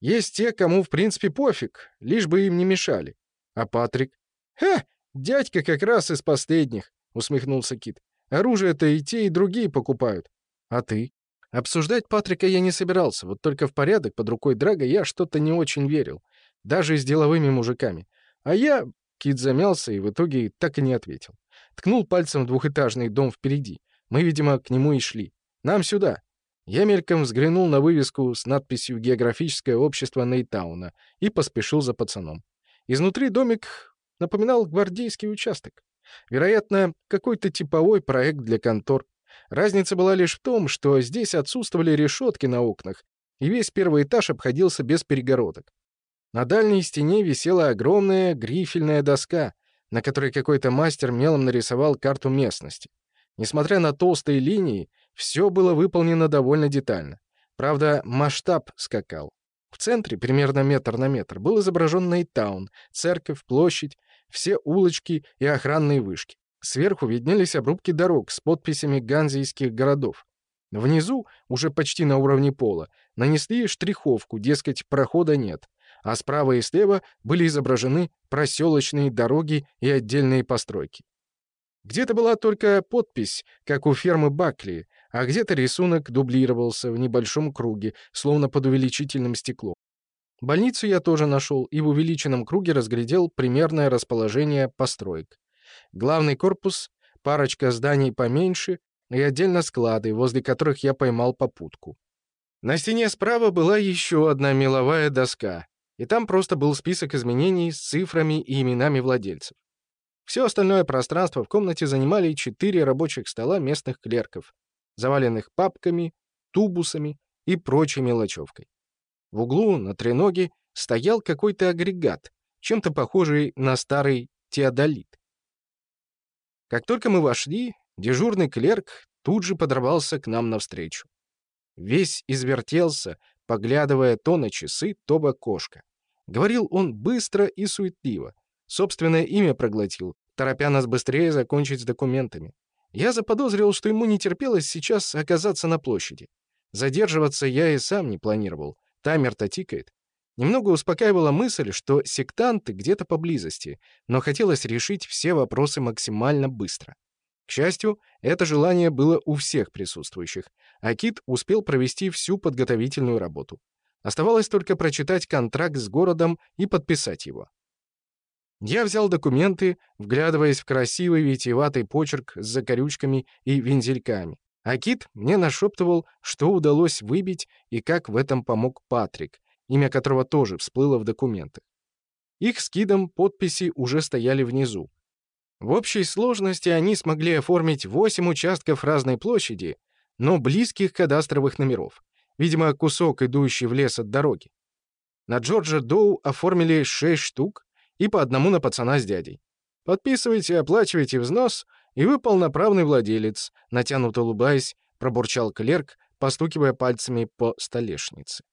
Есть те, кому в принципе пофиг, лишь бы им не мешали. А Патрик? Ха! Дядька как раз из последних, усмехнулся Кит. Оружие-то и те, и другие покупают. А ты? Обсуждать Патрика я не собирался, вот только в порядок под рукой Драга я что-то не очень верил. Даже с деловыми мужиками. А я... Кит замялся и в итоге так и не ответил. Ткнул пальцем в двухэтажный дом впереди. Мы, видимо, к нему и шли. Нам сюда. Я мельком взглянул на вывеску с надписью «Географическое общество Нейтауна» и поспешил за пацаном. Изнутри домик напоминал гвардейский участок. Вероятно, какой-то типовой проект для контор. Разница была лишь в том, что здесь отсутствовали решетки на окнах, и весь первый этаж обходился без перегородок. На дальней стене висела огромная грифельная доска, на которой какой-то мастер мелом нарисовал карту местности. Несмотря на толстые линии, все было выполнено довольно детально. Правда, масштаб скакал. В центре, примерно метр на метр, был изображен Нейтаун, церковь, площадь. все улочки и охранные вышки. Сверху виднелись обрубки дорог с подписями ганзийских городов. Внизу, уже почти на уровне пола, нанесли штриховку, дескать, прохода нет, а справа и слева были изображены проселочные дороги и отдельные постройки. Где-то была только подпись, как у фермы Бакли, а где-то рисунок дублировался в небольшом круге, словно под увеличительным стеклом. Больницу я тоже нашел и в увеличенном круге разглядел примерное расположение построек. Главный корпус, парочка зданий поменьше и отдельно склады, возле которых я поймал попутку. На стене справа была еще одна меловая доска, и там просто был список изменений с цифрами и именами владельцев. Все остальное пространство в комнате занимали четыре рабочих стола местных клерков, заваленных папками, тубусами и прочей мелочевкой. В углу на треноге стоял какой-то агрегат, чем-то похожий на старый теодолит. Как только мы вошли, дежурный клерк тут же подорвался к нам навстречу. Весь извертелся, поглядывая то на часы, то в окошко. Говорил он быстро и суетливо. Собственное имя проглотил, торопя нас быстрее закончить с документами. Я заподозрил, что ему не терпелось сейчас оказаться на площади. Задерживаться я и сам не планировал. Таймер-то тикает. Немного успокаивала мысль, что сектанты где-то поблизости, но хотелось решить все вопросы максимально быстро. К счастью, это желание было у всех присутствующих, а Кит успел провести всю подготовительную работу. Оставалось только прочитать контракт с городом и подписать его. Я взял документы, вглядываясь в красивый витиеватый почерк с закорючками и вензельками. А Кит мне нашептывал, что удалось выбить и как в этом помог Патрик, имя которого тоже всплыло в документах. Их с Кидом подписи уже стояли внизу. В общей сложности они смогли оформить 8 участков разной площади, но близких кадастровых номеров. Видимо, кусок, идущий в лес от дороги. На Джорджа Доу оформили 6 штук и по одному на пацана с дядей. Подписывайте, оплачивайте взнос, и вы полноправный владелец, натянуто улыбаясь, пробурчал клерк, постукивая пальцами по столешнице.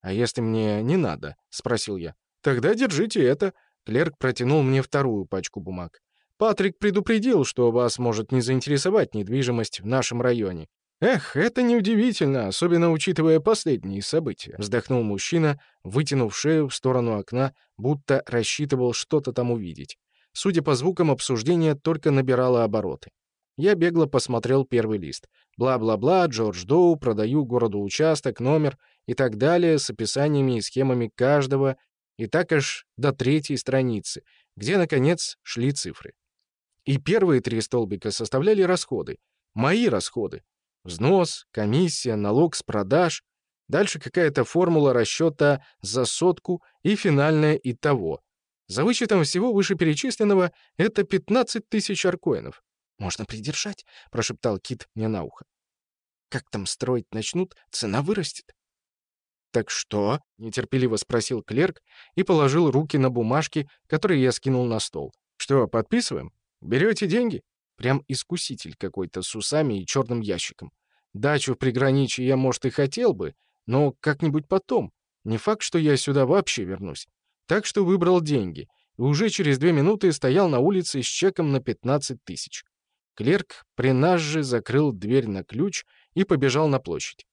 «А если мне не надо?» — спросил я. «Тогда держите это». Клерк протянул мне вторую пачку бумаг. «Патрик предупредил, что вас может не заинтересовать недвижимость в нашем районе. «Эх, это неудивительно, особенно учитывая последние события», — вздохнул мужчина, вытянув шею в сторону окна, будто рассчитывал что-то там увидеть. Судя по звукам, обсуждение только набирало обороты. Я бегло посмотрел первый лист. Бла-бла-бла, Джордж Доу, продаю городу участок, номер и так далее с описаниями и схемами каждого, и так аж до третьей страницы, где, наконец, шли цифры. И первые три столбика составляли расходы. Мои расходы. Взнос, комиссия, налог с продаж. Дальше какая-то формула расчета за сотку и финальное итого. За вычетом всего вышеперечисленного это 15 тысяч аркоинов. «Можно придержать», — прошептал Кит мне на ухо. «Как там строить начнут, цена вырастет». «Так что?» — нетерпеливо спросил клерк и положил руки на бумажки, которые я скинул на стол. «Что, подписываем? Берете деньги?» Прям искуситель какой-то с усами и черным ящиком. Дачу в приграничье я, может, и хотел бы, но как-нибудь потом. Не факт, что я сюда вообще вернусь. Так что выбрал деньги. И уже через две минуты стоял на улице с чеком на 15 тысяч. Клерк при нас же закрыл дверь на ключ и побежал на площадь.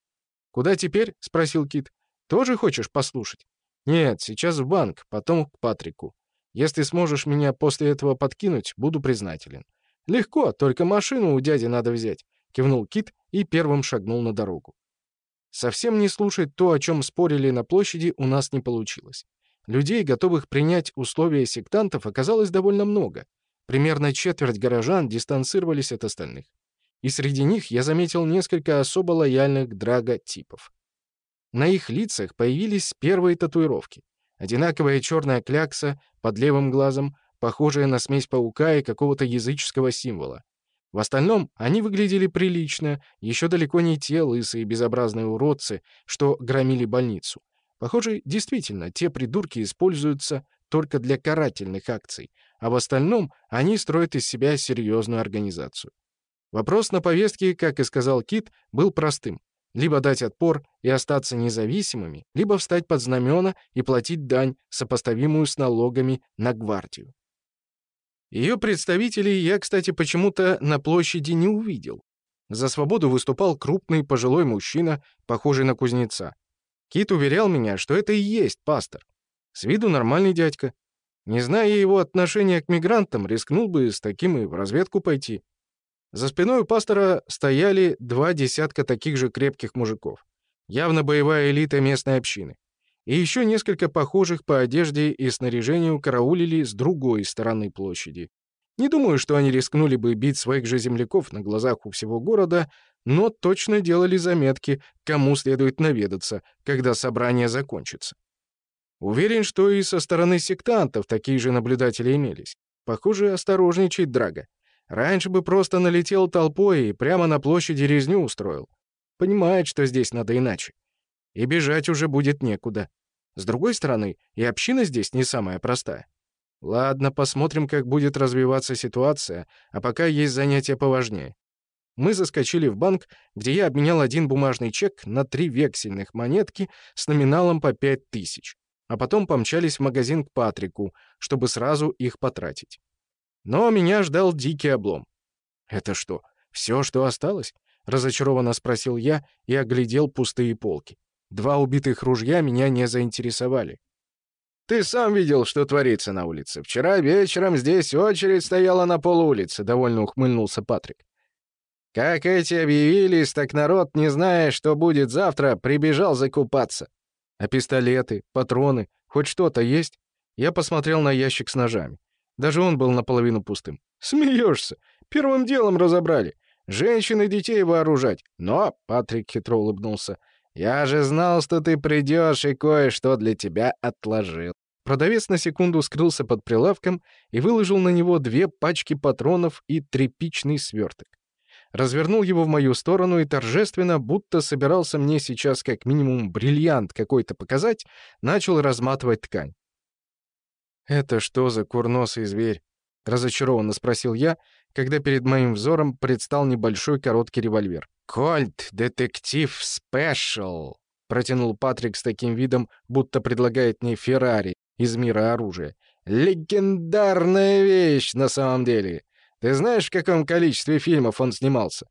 «Куда теперь?» — спросил Кит. «Тоже хочешь послушать?» «Нет, сейчас в банк, потом к Патрику. Если сможешь меня после этого подкинуть, буду признателен». «Легко, только машину у дяди надо взять», — кивнул Кит и первым шагнул на дорогу. Совсем не слушать то, о чем спорили на площади, у нас не получилось. Людей, готовых принять условия сектантов, оказалось довольно много. Примерно четверть горожан дистанцировались от остальных. И среди них я заметил несколько особо лояльных драго-типов. На их лицах появились первые татуировки. Одинаковая черная клякса под левым глазом, похожая на смесь паука и какого-то языческого символа. В остальном они выглядели прилично, еще далеко не те лысые безобразные уродцы, что громили больницу. Похоже, действительно, те придурки используются только для карательных акций, а в остальном они строят из себя серьезную организацию. Вопрос на повестке, как и сказал Кит, был простым. Либо дать отпор и остаться независимыми, либо встать под знамена и платить дань, сопоставимую с налогами на гвардию. Ее представителей я, кстати, почему-то на площади не увидел. За свободу выступал крупный пожилой мужчина, похожий на кузнеца. Кит уверял меня, что это и есть пастор. С виду нормальный дядька. Не зная его отношения к мигрантам, рискнул бы с таким и в разведку пойти. За спиной у пастора стояли два десятка таких же крепких мужиков. Явно боевая элита местной общины. И еще несколько похожих по одежде и снаряжению караулили с другой стороны площади. Не думаю, что они рискнули бы бить своих же земляков на глазах у всего города, но точно делали заметки, кому следует наведаться, когда собрание закончится. Уверен, что и со стороны сектантов такие же наблюдатели имелись. Похоже, осторожничает Драга. Раньше бы просто налетел толпой и прямо на площади резню устроил. Понимает, что здесь надо иначе. И бежать уже будет некуда. С другой стороны, и община здесь не самая простая. Ладно, посмотрим, как будет развиваться ситуация, а пока есть занятия поважнее. Мы заскочили в банк, где я обменял один бумажный чек на три вексельных монетки с номиналом по пять тысяч а потом помчались в магазин к Патрику, чтобы сразу их потратить. Но меня ждал дикий облом. «Это что, все, что осталось?» — разочарованно спросил я и оглядел пустые полки. Два убитых ружья меня не заинтересовали. «Ты сам видел, что творится на улице. Вчера вечером здесь очередь стояла на полулице», — довольно ухмыльнулся Патрик. «Как эти объявились, так народ, не зная, что будет завтра, прибежал закупаться. А пистолеты, патроны, хоть что-то есть? Я посмотрел на ящик с ножами. Даже он был наполовину пустым. Смеешься? Первым делом разобрали. Женщин и детей вооружать. Но, Патрик хитро улыбнулся, я же знал, что ты придешь и кое-что для тебя отложил. Продавец на секунду скрылся под прилавком и выложил на него две пачки патронов и тряпичный сверток развернул его в мою сторону и торжественно, будто собирался мне сейчас как минимум бриллиант какой-то показать, начал разматывать ткань. «Это что за курносый зверь?» — разочарованно спросил я, когда перед моим взором предстал небольшой короткий револьвер. «Кольт Детектив Спешл», — протянул Патрик с таким видом, будто предлагает мне Феррари из мира оружия. «Легендарная вещь на самом деле. Ты знаешь, в каком количестве фильмов он снимался?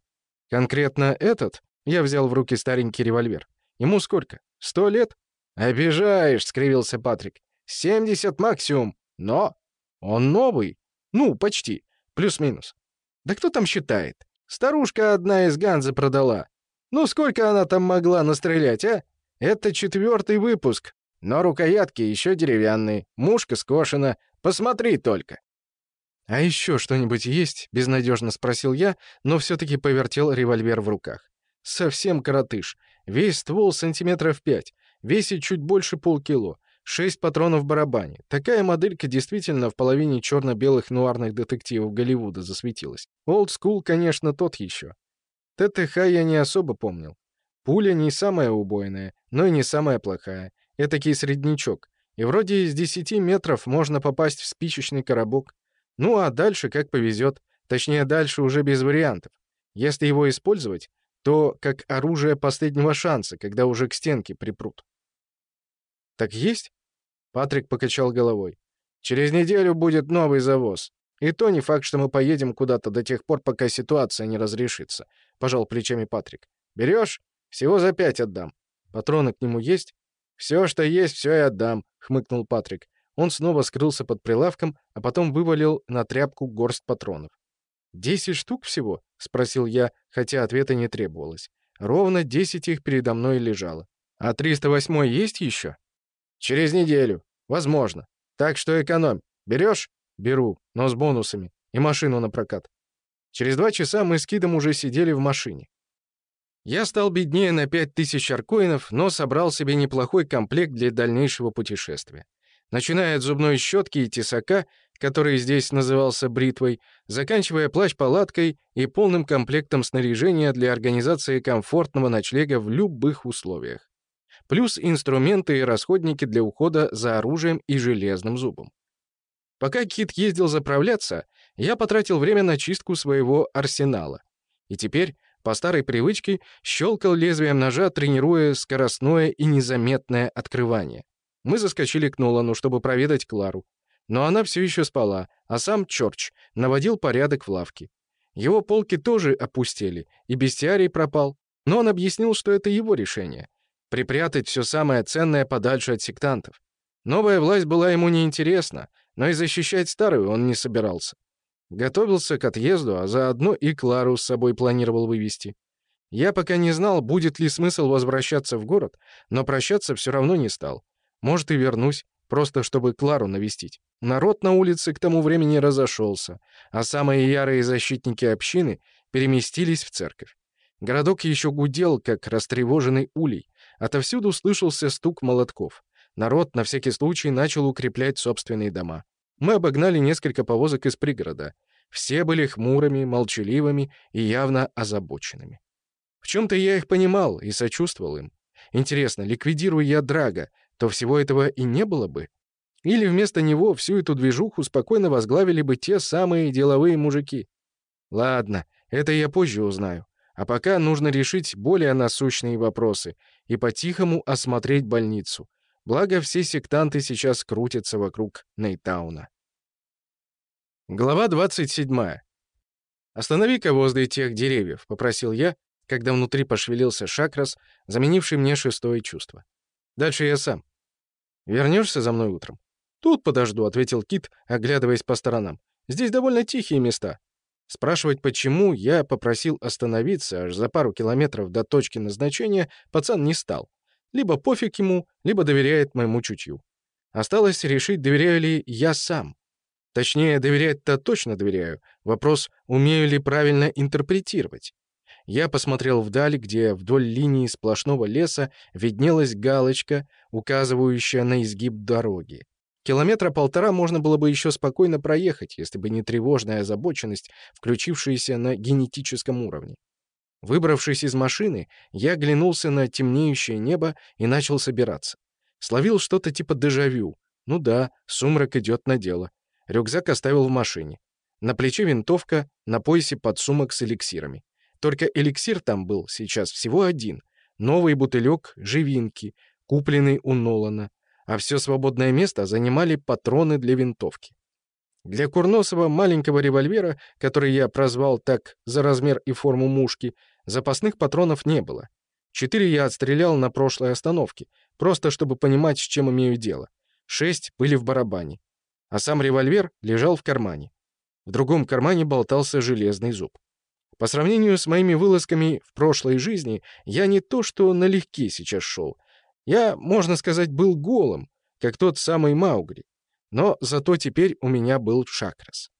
Конкретно этот? Я взял в руки старенький револьвер. Ему сколько? Сто лет? Обижаешь, скривился Патрик. Семьдесят максимум. Но он новый. Ну, почти. Плюс-минус. Да кто там считает? Старушка одна из Ганзы продала. Ну, сколько она там могла настрелять, а? Это четвертый выпуск. Но рукоятки еще деревянные, мушка скошена. Посмотри только. «А еще что-нибудь есть?» — безнадежно спросил я, но все-таки повертел револьвер в руках. «Совсем коротыш. Весь ствол сантиметров пять. Весит чуть больше полкило. Шесть патронов в барабане. Такая моделька действительно в половине черно-белых нуарных детективов Голливуда засветилась. Олд скул, конечно, тот еще. ТТХ я не особо помнил. Пуля не самая убойная, но и не самая плохая. Этакий среднячок. И вроде из 10 метров можно попасть в спичечный коробок. Ну а дальше как повезет. Точнее, дальше уже без вариантов. Если его использовать, то как оружие последнего шанса, когда уже к стенке припрут. «Так есть?» Патрик покачал головой. «Через неделю будет новый завоз. И то не факт, что мы поедем куда-то до тех пор, пока ситуация не разрешится», — пожал плечами Патрик. «Берешь? Всего за пять отдам. Патроны к нему есть?» «Все, что есть, все и отдам», — хмыкнул Патрик. Он снова скрылся под прилавком, а потом вывалил на тряпку горсть патронов. «Десять штук всего?» — спросил я, хотя ответа не требовалось. Ровно десять их передо мной лежало. «А 308 есть еще?» «Через неделю. Возможно. Так что экономь. Берешь?» «Беру, но с бонусами. И машину на прокат». Через два часа мы с Кидом уже сидели в машине. Я стал беднее на пять тысяч аркоинов, но собрал себе неплохой комплект для дальнейшего путешествия начиная от зубной щетки и тесака, который здесь назывался бритвой, заканчивая плащ-палаткой и полным комплектом снаряжения для организации комфортного ночлега в любых условиях. Плюс инструменты и расходники для ухода за оружием и железным зубом. Пока Кит ездил заправляться, я потратил время на чистку своего арсенала. И теперь, по старой привычке, щелкал лезвием ножа, тренируя скоростное и незаметное открывание. Мы заскочили к Нолану, чтобы проведать Клару. Но она все еще спала, а сам Чорч наводил порядок в лавке. Его полки тоже опустели, и бестиарий пропал. Но он объяснил, что это его решение — припрятать все самое ценное подальше от сектантов. Новая власть была ему неинтересна, но и защищать старую он не собирался. Готовился к отъезду, а заодно и Клару с собой планировал вывести. Я пока не знал, будет ли смысл возвращаться в город, но прощаться все равно не стал. Может, и вернусь, просто чтобы Клару навестить. Народ на улице к тому времени разошелся, а самые ярые защитники общины переместились в церковь. Городок еще гудел, как растревоженный улей. Отовсюду слышался стук молотков. Народ на всякий случай начал укреплять собственные дома. Мы обогнали несколько повозок из пригорода. Все были хмурыми, молчаливыми и явно озабоченными. В чем-то я их понимал и сочувствовал им. Интересно, ликвидируя я Драга, то всего этого и не было бы? Или вместо него всю эту движуху спокойно возглавили бы те самые деловые мужики? Ладно, это я позже узнаю. А пока нужно решить более насущные вопросы и по-тихому осмотреть больницу. Благо, все сектанты сейчас крутятся вокруг Нейтауна. Глава 27. «Останови-ка возле тех деревьев», — попросил я, когда внутри пошевелился шакрас, заменивший мне шестое чувство. «Дальше я сам. Вернешься за мной утром?» «Тут подожду», — ответил Кит, оглядываясь по сторонам. «Здесь довольно тихие места». Спрашивать, почему, я попросил остановиться аж за пару километров до точки назначения, пацан не стал. Либо пофиг ему, либо доверяет моему чутью. Осталось решить, доверяю ли я сам. Точнее, доверять-то точно доверяю. Вопрос, умею ли правильно интерпретировать. Я посмотрел вдаль, где вдоль линии сплошного леса виднелась галочка, указывающая на изгиб дороги. Километра полтора можно было бы еще спокойно проехать, если бы не тревожная озабоченность, включившаяся на генетическом уровне. Выбравшись из машины, я оглянулся на темнеющее небо и начал собираться. Словил что-то типа дежавю. Ну да, сумрак идет на дело. Рюкзак оставил в машине. На плече винтовка, на поясе подсумок с эликсирами. Только эликсир там был сейчас всего один. Новый бутылек живинки, купленный у Нолана а все свободное место занимали патроны для винтовки. Для Курносова маленького револьвера, который я прозвал так за размер и форму мушки, запасных патронов не было. Четыре я отстрелял на прошлой остановке, просто чтобы понимать, с чем имею дело. Шесть были в барабане. А сам револьвер лежал в кармане. В другом кармане болтался железный зуб. По сравнению с моими вылазками в прошлой жизни, я не то что налегке сейчас шел, я, можно сказать, был голым, как тот самый Маугли. Но зато теперь у меня был шакрас.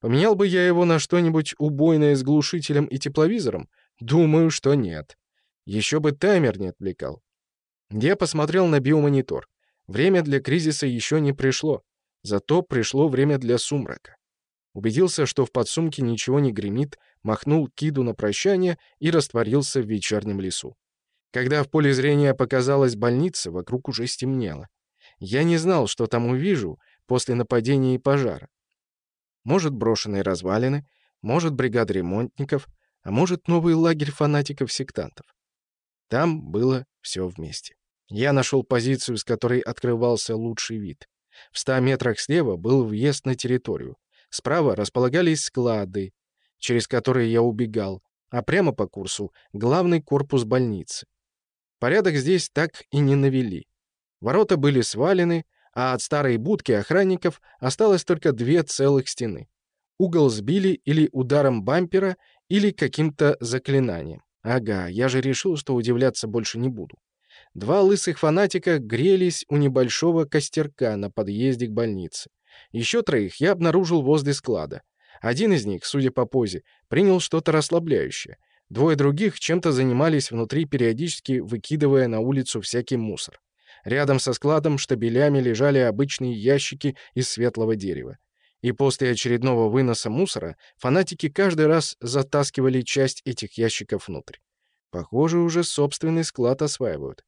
Поменял бы я его на что-нибудь убойное с глушителем и тепловизором? Думаю, что нет. Еще бы таймер не отвлекал. Я посмотрел на биомонитор. Время для кризиса еще не пришло. Зато пришло время для сумрака. Убедился, что в подсумке ничего не гремит, махнул киду на прощание и растворился в вечернем лесу. Когда в поле зрения показалась больница, вокруг уже стемнело. Я не знал, что там увижу после нападения и пожара. Может, брошенные развалины, может, бригада ремонтников, а может, новый лагерь фанатиков-сектантов. Там было все вместе. Я нашел позицию, с которой открывался лучший вид. В ста метрах слева был въезд на территорию. Справа располагались склады, через которые я убегал, а прямо по курсу — главный корпус больницы. Порядок здесь так и не навели. Ворота были свалены, а от старой будки охранников осталось только две целых стены. Угол сбили или ударом бампера, или каким-то заклинанием. Ага, я же решил, что удивляться больше не буду. Два лысых фанатика грелись у небольшого костерка на подъезде к больнице. Еще троих я обнаружил возле склада. Один из них, судя по позе, принял что-то расслабляющее. Двое других чем-то занимались внутри, периодически выкидывая на улицу всякий мусор. Рядом со складом штабелями лежали обычные ящики из светлого дерева. И после очередного выноса мусора фанатики каждый раз затаскивали часть этих ящиков внутрь. Похоже, уже собственный склад осваивают.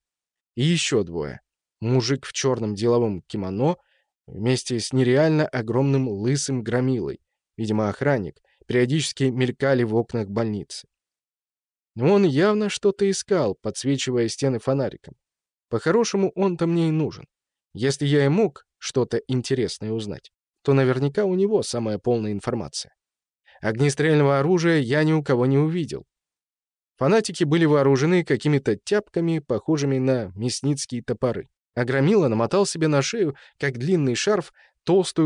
И еще двое. Мужик в черном деловом кимоно вместе с нереально огромным лысым громилой, видимо, охранник, периодически мелькали в окнах больницы. Он явно что-то искал, подсвечивая стены фонариком. По-хорошему, он-то мне и нужен. Если я и мог что-то интересное узнать. то наверняка у него самая полная информация. Огнестрельного оружия я ни у кого не увидел. Фанатики были вооружены какими-то тяпками, похожими на мясницкие топоры. А Громила намотал себе на шею, как длинный шарф, толстую